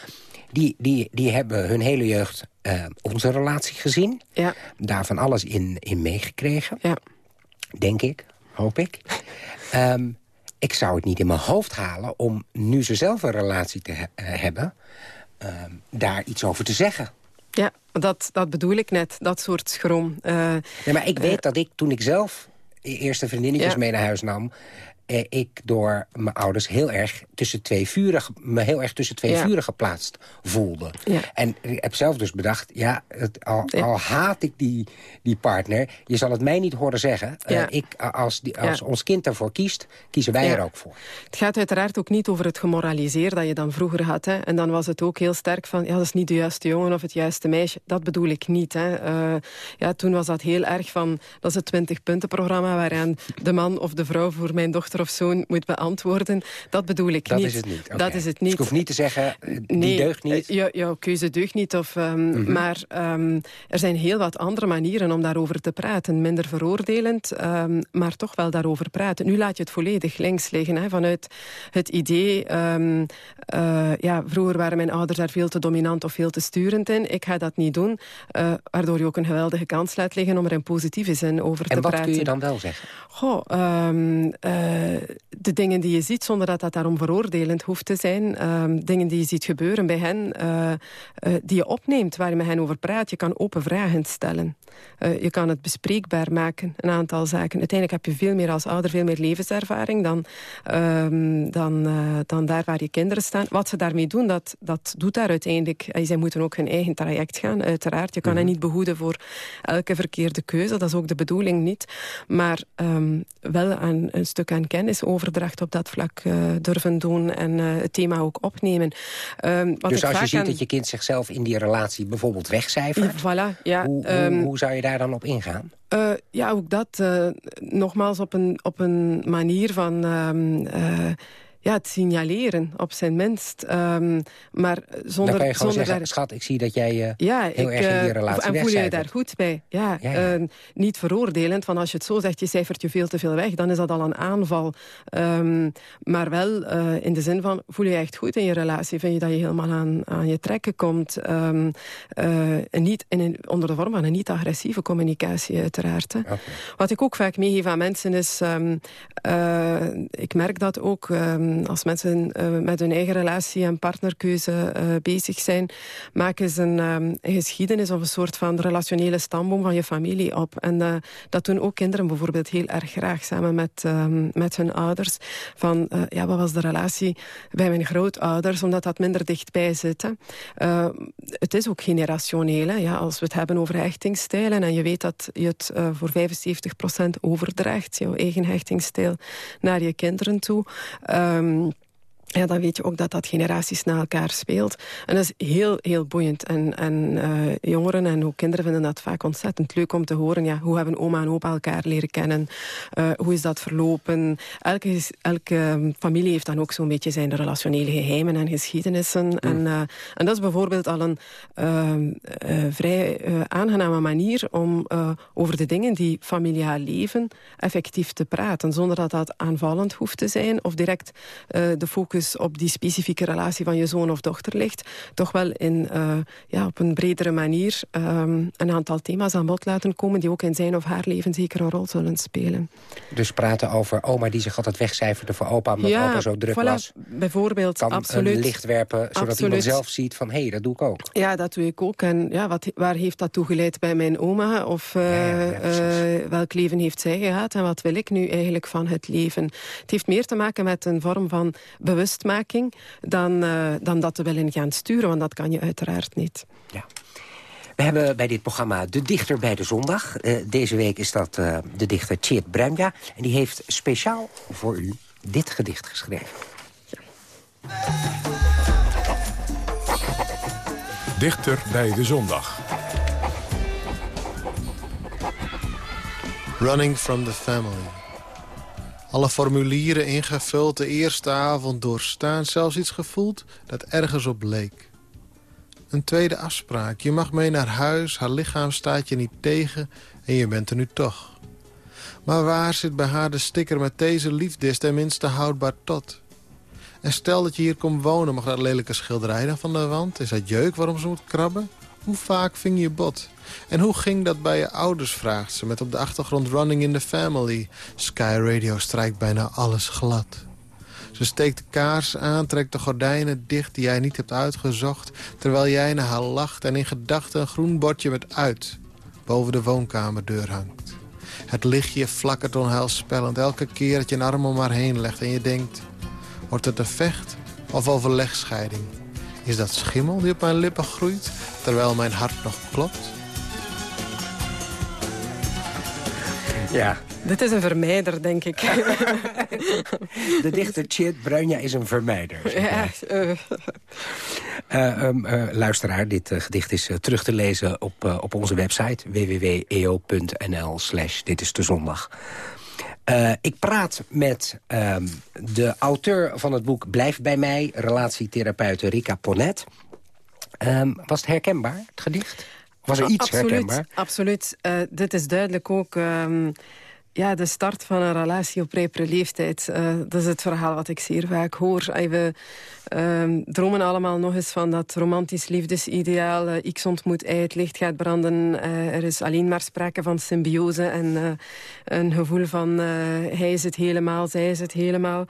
Die, die, die hebben hun hele jeugd eh, onze relatie gezien. Ja. Daar van alles in, in meegekregen. Ja. Denk ik, hoop ik. Ehm, ik zou het niet in mijn hoofd halen om, nu ze zelf een relatie te he- eh, hebben... ehm, daar iets over te zeggen. Ja, dat, dat bedoel ik net, dat soort schroom. Eh, Nee, maar ik weet dat ik, toen ik zelf e- eerste vriendinnetjes Ja. mee naar huis nam... Eh, ik door mijn ouders heel erg tussen twee vuren, me heel erg tussen twee Ja. vuren geplaatst voelde. Ja. En ik heb zelf dus bedacht, ja, het, al, Ja. al haat ik die, die partner... je zal het mij niet horen zeggen. Eh, ik, als die, als ons kind ervoor kiest, kiezen wij er ook voor. Het gaat uiteraard ook niet over het gemoraliseer dat je dan vroeger had. Hè. En dan was het ook heel sterk van, ja, dat is niet de juiste jongen of het juiste meisje. Dat bedoel ik niet. Hè. Eh, ja, toen was dat heel erg van, dat is het 20-punten-programma... waaraan de man of de vrouw voor mijn dochter of zoon moet beantwoorden. Dat bedoel ik Dat niet. is het niet. Dat is het Dus niet. ik hoef niet te zeggen, die Nee, deugt niet. eh, jou- jouw keuze deugt niet. Of, ehm, Mhm. Maar ehm, er zijn heel wat andere manieren om daarover te praten. Minder veroordelend, ehm, maar toch wel daarover praten. Nu laat je het volledig links liggen. Hè, vanuit het idee... eh, ja, vroeger waren mijn ouders daar veel te dominant of veel te sturend in. Ik ga dat niet doen. eh, waardoor je ook een geweldige kans laat liggen om er in positieve zin over En te wat praten. kun je dan wel zeggen? Goh, de dingen die je ziet, zonder dat dat daarom veroordelend hoeft te zijn. ehm, dingen die je ziet gebeuren bij hen, eh, eh, die je opneemt, waar je met hen over praat. Je kan open vragen stellen. Eh, je kan het bespreekbaar maken, een aantal zaken. Uiteindelijk heb je veel meer als ouder, veel meer levenservaring dan, ehm, dan, eh, dan daar waar je kinderen staan. Wat ze daarmee doen, dat, dat doet daar uiteindelijk. Eh, zij moeten ook hun eigen traject gaan, uiteraard. Je kan hen niet behoeden voor elke verkeerde keuze. Dat is ook de bedoeling niet. Maar ehm, wel aan, een stuk aan kennisoverdracht op dat vlak durven doen en het thema ook opnemen. Ehm, wat dus ik als je ziet aan- dat je kind zichzelf in die relatie bijvoorbeeld wegcijfert... Voilà, ja. hoe, hoe, hoe zou je daar dan op ingaan? eh, ja, ook dat eh, nogmaals op een, op een manier van ehm, eh, ja, het signaleren, op zijn minst. Ehm, maar zonder, dan kan je gewoon zonder zeggen, daar- schat, ik zie dat jij je ja, heel ik, erg in die eh, relatie En voel je je daar goed bij? Ja, Ja, ja. eh, niet veroordelend, van als je het zo zegt, je cijfert je veel te veel weg, dan is dat al een aanval. Ehm, maar wel eh, in de zin van, voel je je echt goed in je relatie? Vind je dat je helemaal aan, aan je trekken komt? Ehm, eh, en niet in een, onder de vorm van een niet-agressieve communicatie, uiteraard. Hè. Wat ik ook vaak meegeef aan mensen is, eh, ik merk dat ook, ehm, ehm, als mensen eh, met hun eigen relatie en partnerkeuze eh, bezig zijn, maken ze een, ehm, een geschiedenis of een soort van relationele stamboom van je familie op. En eh, dat doen ook kinderen bijvoorbeeld heel erg graag samen met, ehm, met hun ouders. Van, ja, wat was de relatie bij mijn grootouders, omdat dat minder dichtbij zit. Het is ook generationeel. Ja, als we het hebben over hechtingsstijlen en je weet dat je het voor 75% overdraagt, jouw eigen hechtingsstijl, naar je kinderen toe... Um, ja, dan weet je ook dat dat generaties na elkaar speelt. En dat is heel, heel boeiend. En, en eh, jongeren en ook kinderen vinden dat vaak ontzettend leuk om te horen. Ja, hoe hebben oma en opa elkaar leren kennen? Eh, hoe is dat verlopen? Elke, elke um, familie heeft dan ook zo'n beetje zijn relationele geheimen en geschiedenissen. En, uh, en dat is bijvoorbeeld al een ehm, eh, vrij eh, aangename manier om eh, over de dingen die familiaal leven effectief te praten. Zonder dat dat aanvallend hoeft te zijn of direct eh, de focus op die specifieke relatie van je zoon of dochter ligt. Toch wel in, uh, ja, op een bredere manier um, een aantal thema's aan bod laten komen die ook in zijn of haar leven zeker een rol zullen spelen. Dus praten over oma die zich altijd wegcijferde voor opa omdat ja, opa zo druk voilà, was. Bijvoorbeeld, kan absoluut. een licht werpen zodat absoluut. iemand zelf ziet van hé, hey, dat doe ik ook. Ja, dat doe ik ook. En ja, wat, waar heeft dat toe geleid bij mijn oma? Of uh, ja, ja, uh, welk leven heeft zij gehad? En wat wil ik nu eigenlijk van het leven? Het heeft meer te maken met een vorm van bewustmaking dan, uh, dan dat te willen gaan sturen, want dat kan je uiteraard niet. Ja. We hebben bij dit programma De Dichter bij de Zondag. Uh, deze week is dat uh, de dichter Tjeerd Bremja. En die heeft speciaal voor u dit gedicht geschreven. Ja. Dichter bij de Zondag. Running from the family. Alle formulieren ingevuld, de eerste avond doorstaan. Zelfs iets gevoeld dat ergens op leek. Een tweede afspraak. Je mag mee naar huis, haar lichaam staat je niet tegen... en je bent er nu toch. Maar waar zit bij haar de sticker met deze liefde is tenminste houdbaar tot? En stel dat je hier komt wonen, mag dat lelijke schilderij van de wand? Is dat jeuk waarom ze moet krabben? Hoe vaak ving je bot? En hoe ging dat bij je ouders, vraagt ze, met op de achtergrond Running in the Family. Sky Radio strijkt bijna alles glad. Ze steekt de kaars aan, trekt de gordijnen dicht die jij niet hebt uitgezocht... terwijl jij naar haar lacht en in gedachten een groen bordje met uit... boven de woonkamerdeur hangt. Het lichtje flakkert onheilspellend elke keer dat je een arm om haar heen legt... en je denkt, wordt het een vecht of overlegscheiding? Is dat schimmel die op mijn lippen groeit, terwijl mijn hart nog klopt? Ja. Dit is een vermijder, denk ik. De dichter Tjeerd Bruinja is een vermijder. Ja, uh. Uh, um, uh, luisteraar, dit gedicht is terug te lezen op, op onze website... www.eo.nl slash dit is de zondag. Uh, ik praat met uh, de auteur van het boek Blijf bij mij... relatietherapeute Rika Ponet. Um, was het herkenbaar, het gedicht? Was er iets absoluut, herkenbaar? Absoluut. Uh, dit is duidelijk ook... Um, ja, de start van een relatie op rijpere leeftijd. Uh, dat is het verhaal wat ik zeer vaak hoor. We uh, dromen allemaal nog eens van dat romantisch liefdesideaal. Uh, X ontmoet Y, het licht gaat branden. Uh, er is alleen maar sprake van symbiose en een gevoel van hij is het helemaal, zij is het helemaal.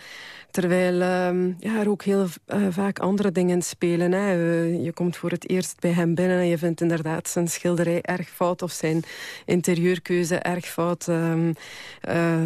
Terwijl uh, ja, er ook heel uh, vaak andere dingen spelen. Hè. Uh, je komt voor het eerst bij hem binnen en je vindt inderdaad zijn schilderij erg fout... of zijn interieurkeuze erg fout. Um,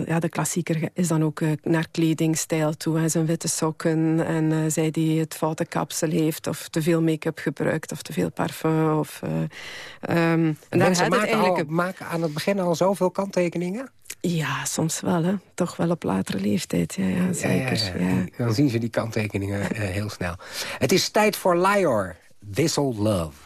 ja, de klassieker is dan ook naar kledingstijl toe. Hè. Zijn witte sokken en zij die het foute kapsel heeft... of te veel make-up gebruikt of te veel parfum. Of, um, en eigenlijk... al, maken aan het begin al zoveel kanttekeningen? Ja, soms wel. Hè. Toch wel op latere leeftijd. Ja, ja zeker. Ja, dan zien ze die kanttekeningen uh, heel snel. Het is tijd voor Lior. This Old Love.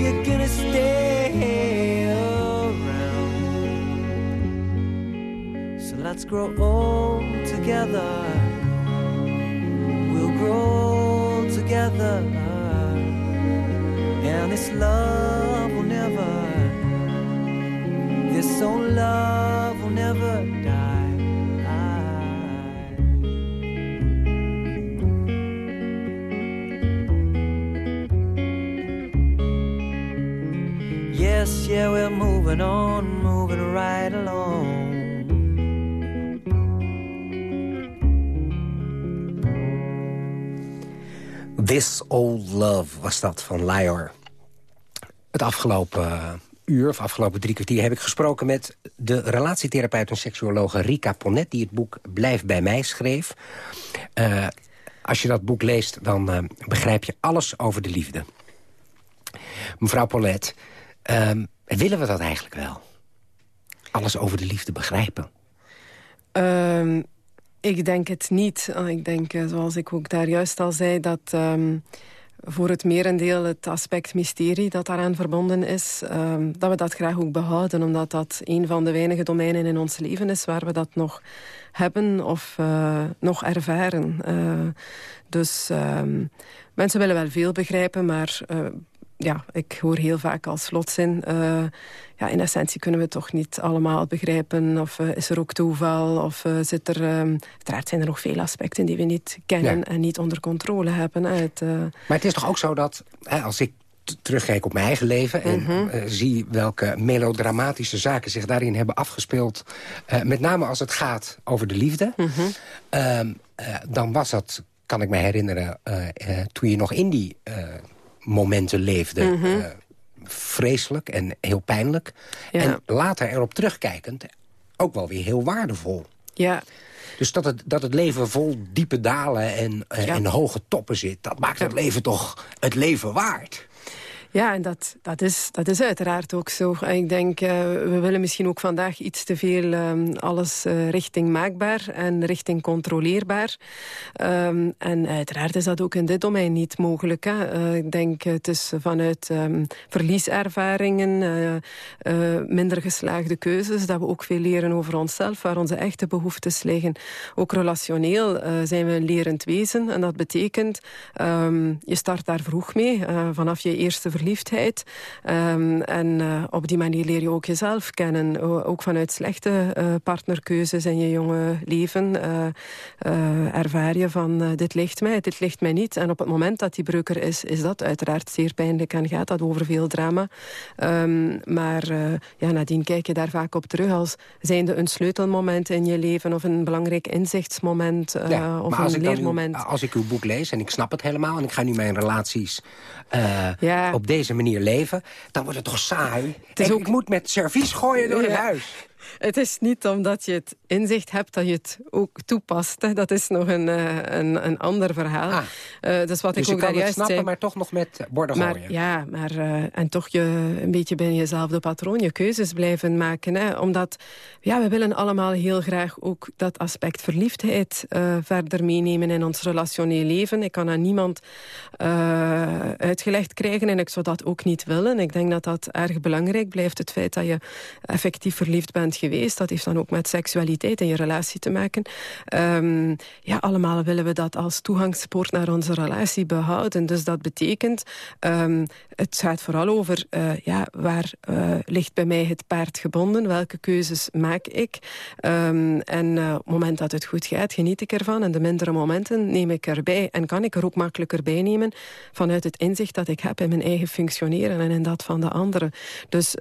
you're gonna stay around. So let's grow old together. Moving on, moving right along. This Old Love was dat van Lior. Het afgelopen uh, uur, of afgelopen drie kwartier... heb ik gesproken met de relatietherapeut en seksuologe Rika Ponet... die het boek Blijf bij mij schreef. Uh, als je dat boek leest, dan uh, begrijp je alles over de liefde. Mevrouw Ponet, willen we dat eigenlijk wel? Alles over de liefde begrijpen? Um, ik denk het niet. Ik denk, zoals ik ook daar juist al zei... dat um, voor het merendeel het aspect mysterie dat daaraan verbonden is... Um, dat we dat graag ook behouden. Omdat dat een van de weinige domeinen in ons leven is... waar we dat nog hebben of uh, nog ervaren. Dus mensen willen wel veel begrijpen, maar... ja, ik hoor heel vaak als slotzin... Uh, ja, in essentie kunnen we toch niet allemaal begrijpen. Of uh, is er ook toeval? Of uh, zit er... Um, uiteraard zijn er nog veel aspecten die we niet kennen... Ja. en niet onder controle hebben. Maar het is toch ook zo dat, hè, als ik terugkijk op mijn eigen leven... en mm -hmm. zie welke melodramatische zaken zich daarin hebben afgespeeld... met name als het gaat over de liefde... Mm -hmm. dan was dat, kan ik me herinneren, toen je nog in die momenten leefde. Mm -hmm. uh, vreselijk en heel pijnlijk. Ja. En later erop terugkijkend ook wel weer heel waardevol. Ja. Dus dat het, dat het leven vol diepe dalen en, uh, ja. en hoge toppen zit... dat maakt het leven toch het leven waard. Ja, en dat, dat, is, dat is uiteraard ook zo. En ik denk, uh, we willen misschien ook vandaag iets te veel um, alles uh, richting maakbaar en richting controleerbaar. Um, en uiteraard is dat ook in dit domein niet mogelijk. Hè. Uh, ik denk, het is vanuit um, verlieservaringen, minder geslaagde keuzes, dat we ook veel leren over onszelf, waar onze echte behoeftes liggen. Ook relationeel zijn we een lerend wezen. En dat betekent, je start daar vroeg mee, vanaf je eerste verliefdheid. Um, en uh, op die manier leer je ook jezelf kennen. Ook vanuit slechte uh, partnerkeuzes in je jonge leven uh, ervaar je van dit ligt mij, dit ligt mij niet. En op het moment dat die breuk er is, is dat uiteraard zeer pijnlijk en gaat dat over veel drama. Um, maar ja, nadien kijk je daar vaak op terug als zijnde een sleutelmoment in je leven of een belangrijk inzichtsmoment ja, of een leermoment. Als ik uw boek lees en ik snap het helemaal en ik ga nu mijn relaties ja. op deze manier leven, dan wordt het toch saai. Het is ook... Ik moet met servies gooien door het huis. Het is niet omdat je het inzicht hebt dat je het ook toepast. Hè. Dat is nog een, eh, een, een ander verhaal. Ah. Eh, dus wat dus ik je ook kan daar het snappen, zei... maar toch nog met borden Maar, gooien. ja, maar eh, en toch je een beetje binnen jezelfde patroon je keuzes blijven maken. Hè? Omdat ja, we willen allemaal heel graag ook dat aspect verliefdheid eh, verder meenemen in ons relationeel leven. Ik kan aan niemand uitgelegd krijgen en ik zou dat ook niet willen. Ik denk dat dat erg belangrijk blijft. Het feit dat je effectief verliefd bent geweest, dat heeft dan ook met seksualiteit en je relatie te maken. Ehm, ja, allemaal willen we dat als toegangspoort naar onze relatie behouden. Dus dat betekent, ehm, het gaat vooral over eh, ja, waar eh, ligt bij mij het paard gebonden, welke keuzes maak ik. Ehm, en eh, op het moment dat het goed gaat, geniet ik ervan. En de mindere momenten neem ik erbij. En kan ik er ook makkelijker bij nemen vanuit het inzicht dat ik heb in mijn eigen functioneren en in dat van de anderen. Dus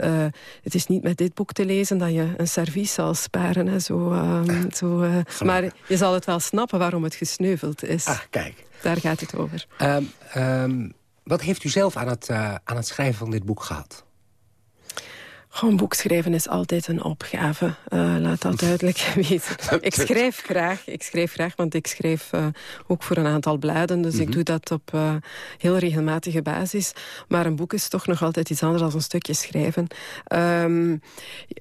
het is niet met dit boek te lezen dat je een servies zal sparen. Hè, zo, ehm, zo, eh, maar je zal het wel snappen waarom het gesneuveld is. Ah, kijk. Daar gaat het over. Ehm, ehm, wat heeft u zelf aan het, eh, aan het schrijven van dit boek gehad? Gewoon boek schrijven is altijd een opgave. Eh, laat dat duidelijk weten. ik schrijf graag. Ik schrijf graag, want ik schrijf eh, ook voor een aantal bladen. Dus ik Mhm. doe dat op eh, heel regelmatige basis. Maar een boek is toch nog altijd iets anders dan een stukje schrijven. Ehm,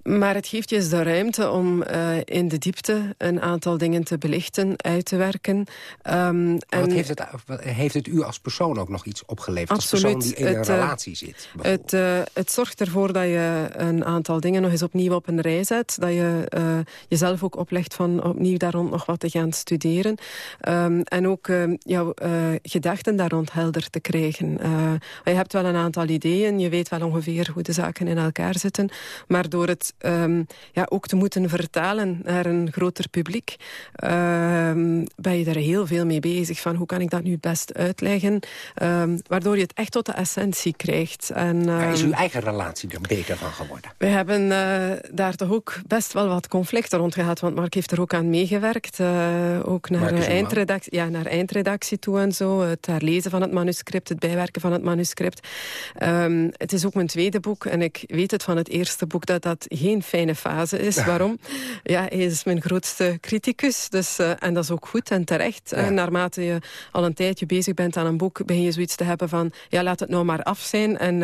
maar het geeft je eens de ruimte om in de diepte een aantal dingen te belichten, uit te werken. Ehm, Wat en- heeft, het, wat heeft het u als persoon ook nog iets opgeleverd? Als persoon die in een Het, relatie zit? Het, het zorgt ervoor dat je een aantal dingen nog eens opnieuw op een rij zet. Dat je eh, jezelf ook oplegt van opnieuw daar rond nog wat te gaan studeren. Ehm, en ook eh, jouw eh, gedachten daar rond helder te krijgen. Eh, je hebt wel een aantal ideeën. Je weet wel ongeveer hoe de zaken in elkaar zitten. Maar door het ehm, ja, ook te moeten vertalen naar een groter publiek... ehm, ben je er heel veel mee bezig. Van hoe kan ik dat nu best uitleggen? Ehm, waardoor je het echt tot de essentie krijgt. En, is ehm, uw eigen relatie er beter van geworden? We hebben eh, daar toch ook best wel wat conflicten rond gehad. Want Mark heeft er ook aan meegewerkt. eh, ook naar, eindredactie, ja, naar eindredactie toe en zo. Het herlezen van het manuscript, het bijwerken van het manuscript. Ehm, het is ook mijn tweede boek. En ik weet het van het eerste boek dat dat geen fijne fase is. Waarom? Ja, hij is mijn grootste criticus. Dus, eh, en dat is ook goed en terecht. Naarmate je al een tijdje bezig bent aan een boek... begin je zoiets te hebben van... ja, laat het nou maar af zijn en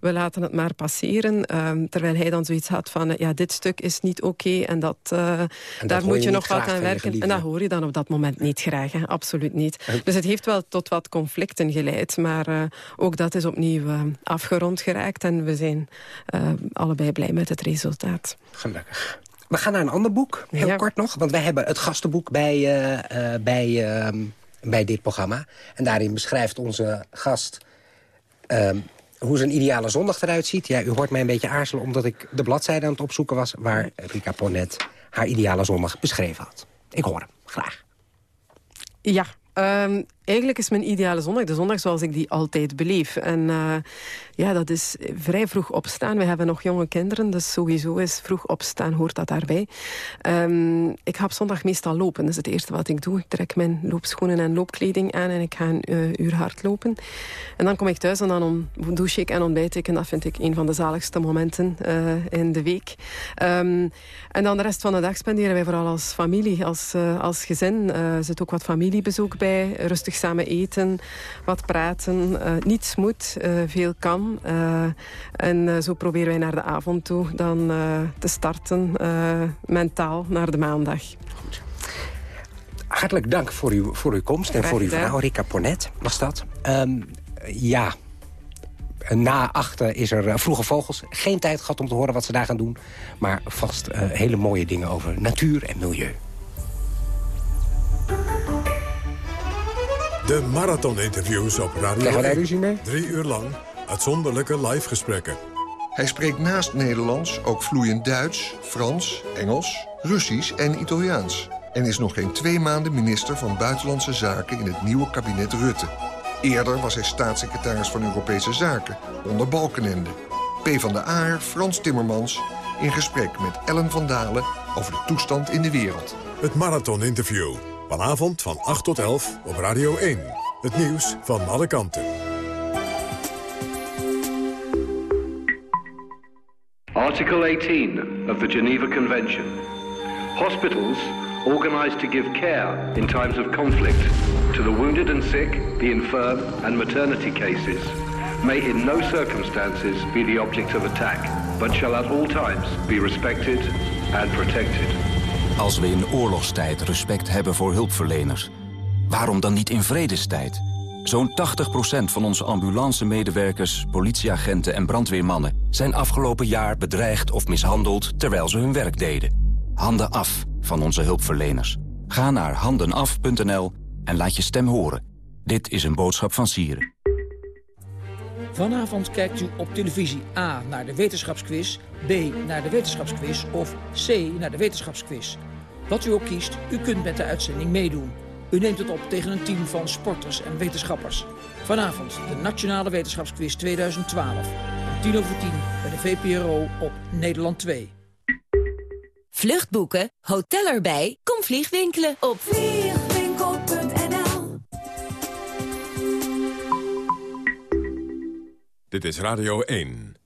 we laten het maar passeren. Ehm, terwijl hij dan zoiets had van... ja, dit stuk is niet oké en dat, eh, daar moet je nog wat aan werken. En dat hoor je dan op dat moment niet graag. Hè? Absoluut niet. Dus het heeft wel tot wat conflicten geleid. Maar eh, ook dat is opnieuw eh, afgerond geraakt. En we zijn allebei blij met het resultaat. Gelukkig. We gaan naar een ander boek, heel Ja. kort nog. Want wij hebben het gastenboek bij, bij, ehm, bij dit programma. En daarin beschrijft onze gast ehm, hoe zijn ideale zondag eruit ziet. Ja, u hoort mij een beetje aarzelen omdat ik de bladzijde aan het opzoeken was... waar Rika Ponet haar ideale zondag beschreven had. Ik hoor hem, graag. Ja, ehm, eigenlijk is mijn ideale zondag de zondag zoals ik die altijd beleef. En eh, ja, dat is vrij vroeg opstaan. We hebben nog jonge kinderen, dus sowieso is vroeg opstaan, hoort dat daarbij. Ehm, ik ga op zondag meestal lopen, dat is het eerste wat ik doe. Ik trek mijn loopschoenen en loopkleding aan en ik ga een eh, uur hardlopen. En dan kom ik thuis en dan om, douche ik en ontbijt ik. En dat vind ik een van de zaligste momenten eh, in de week. Ehm, en dan de rest van de dag spenderen wij vooral als familie, als, als gezin. Er zit ook wat familiebezoek bij, rustig samen eten, wat praten. Eh, niets moet, eh, veel kan. Eh, en zo proberen wij naar de avond toe dan te starten, mentaal, naar de maandag. Hartelijk dank voor uw, voor uw komst en voor uw verhaal. Rika Ponet was dat. Ehm, ja, na achter is er Vroege Vogels. Geen tijd gehad om te horen wat ze daar gaan doen. Maar vast hele mooie dingen over natuur en milieu. De marathon-interviews op Radio Krijgen we daar 1. ruzie mee? Drie uur lang uitzonderlijke live gesprekken. Hij spreekt naast Nederlands ook vloeiend Duits, Frans, Engels, Russisch en Italiaans. En is nog geen twee maanden minister van Buitenlandse Zaken in het nieuwe kabinet Rutte. Eerder was hij staatssecretaris van Europese Zaken onder Balkenende. P van de Aar, Frans Timmermans, in gesprek met Ellen van Dalen over de toestand in de wereld. Het marathon-interview. Vanavond van 8 tot 11 op Radio 1. Het nieuws van alle kanten. Article 18 of the Geneva Convention. Hospitals organized to give care in times of conflict to the wounded and sick, the infirm, and maternity cases may in no circumstances be the object of attack, but shall at all times be respected and protected. Als we in oorlogstijd respect hebben voor hulpverleners, waarom dan niet in vredestijd? Zo'n 80% van onze ambulance-medewerkers, politieagenten en brandweermannen... zijn afgelopen jaar bedreigd of mishandeld terwijl ze hun werk deden. Handen af van onze hulpverleners. Ga naar handenaf.nl en laat je stem horen. Dit is een boodschap van Sieren. Vanavond kijkt u op televisie A naar de wetenschapsquiz... B naar de wetenschapsquiz of C naar de wetenschapsquiz. Wat u ook kiest, u kunt met de uitzending meedoen. U neemt het op tegen een team van sporters en wetenschappers. Vanavond de Nationale Wetenschapsquiz 2012. Om tien over tien bij de VPRO op Nederland 2. Vluchtboeken, hotel erbij, kom vliegwinkelen op Vliegwinkel.nl Dit is Radio 1.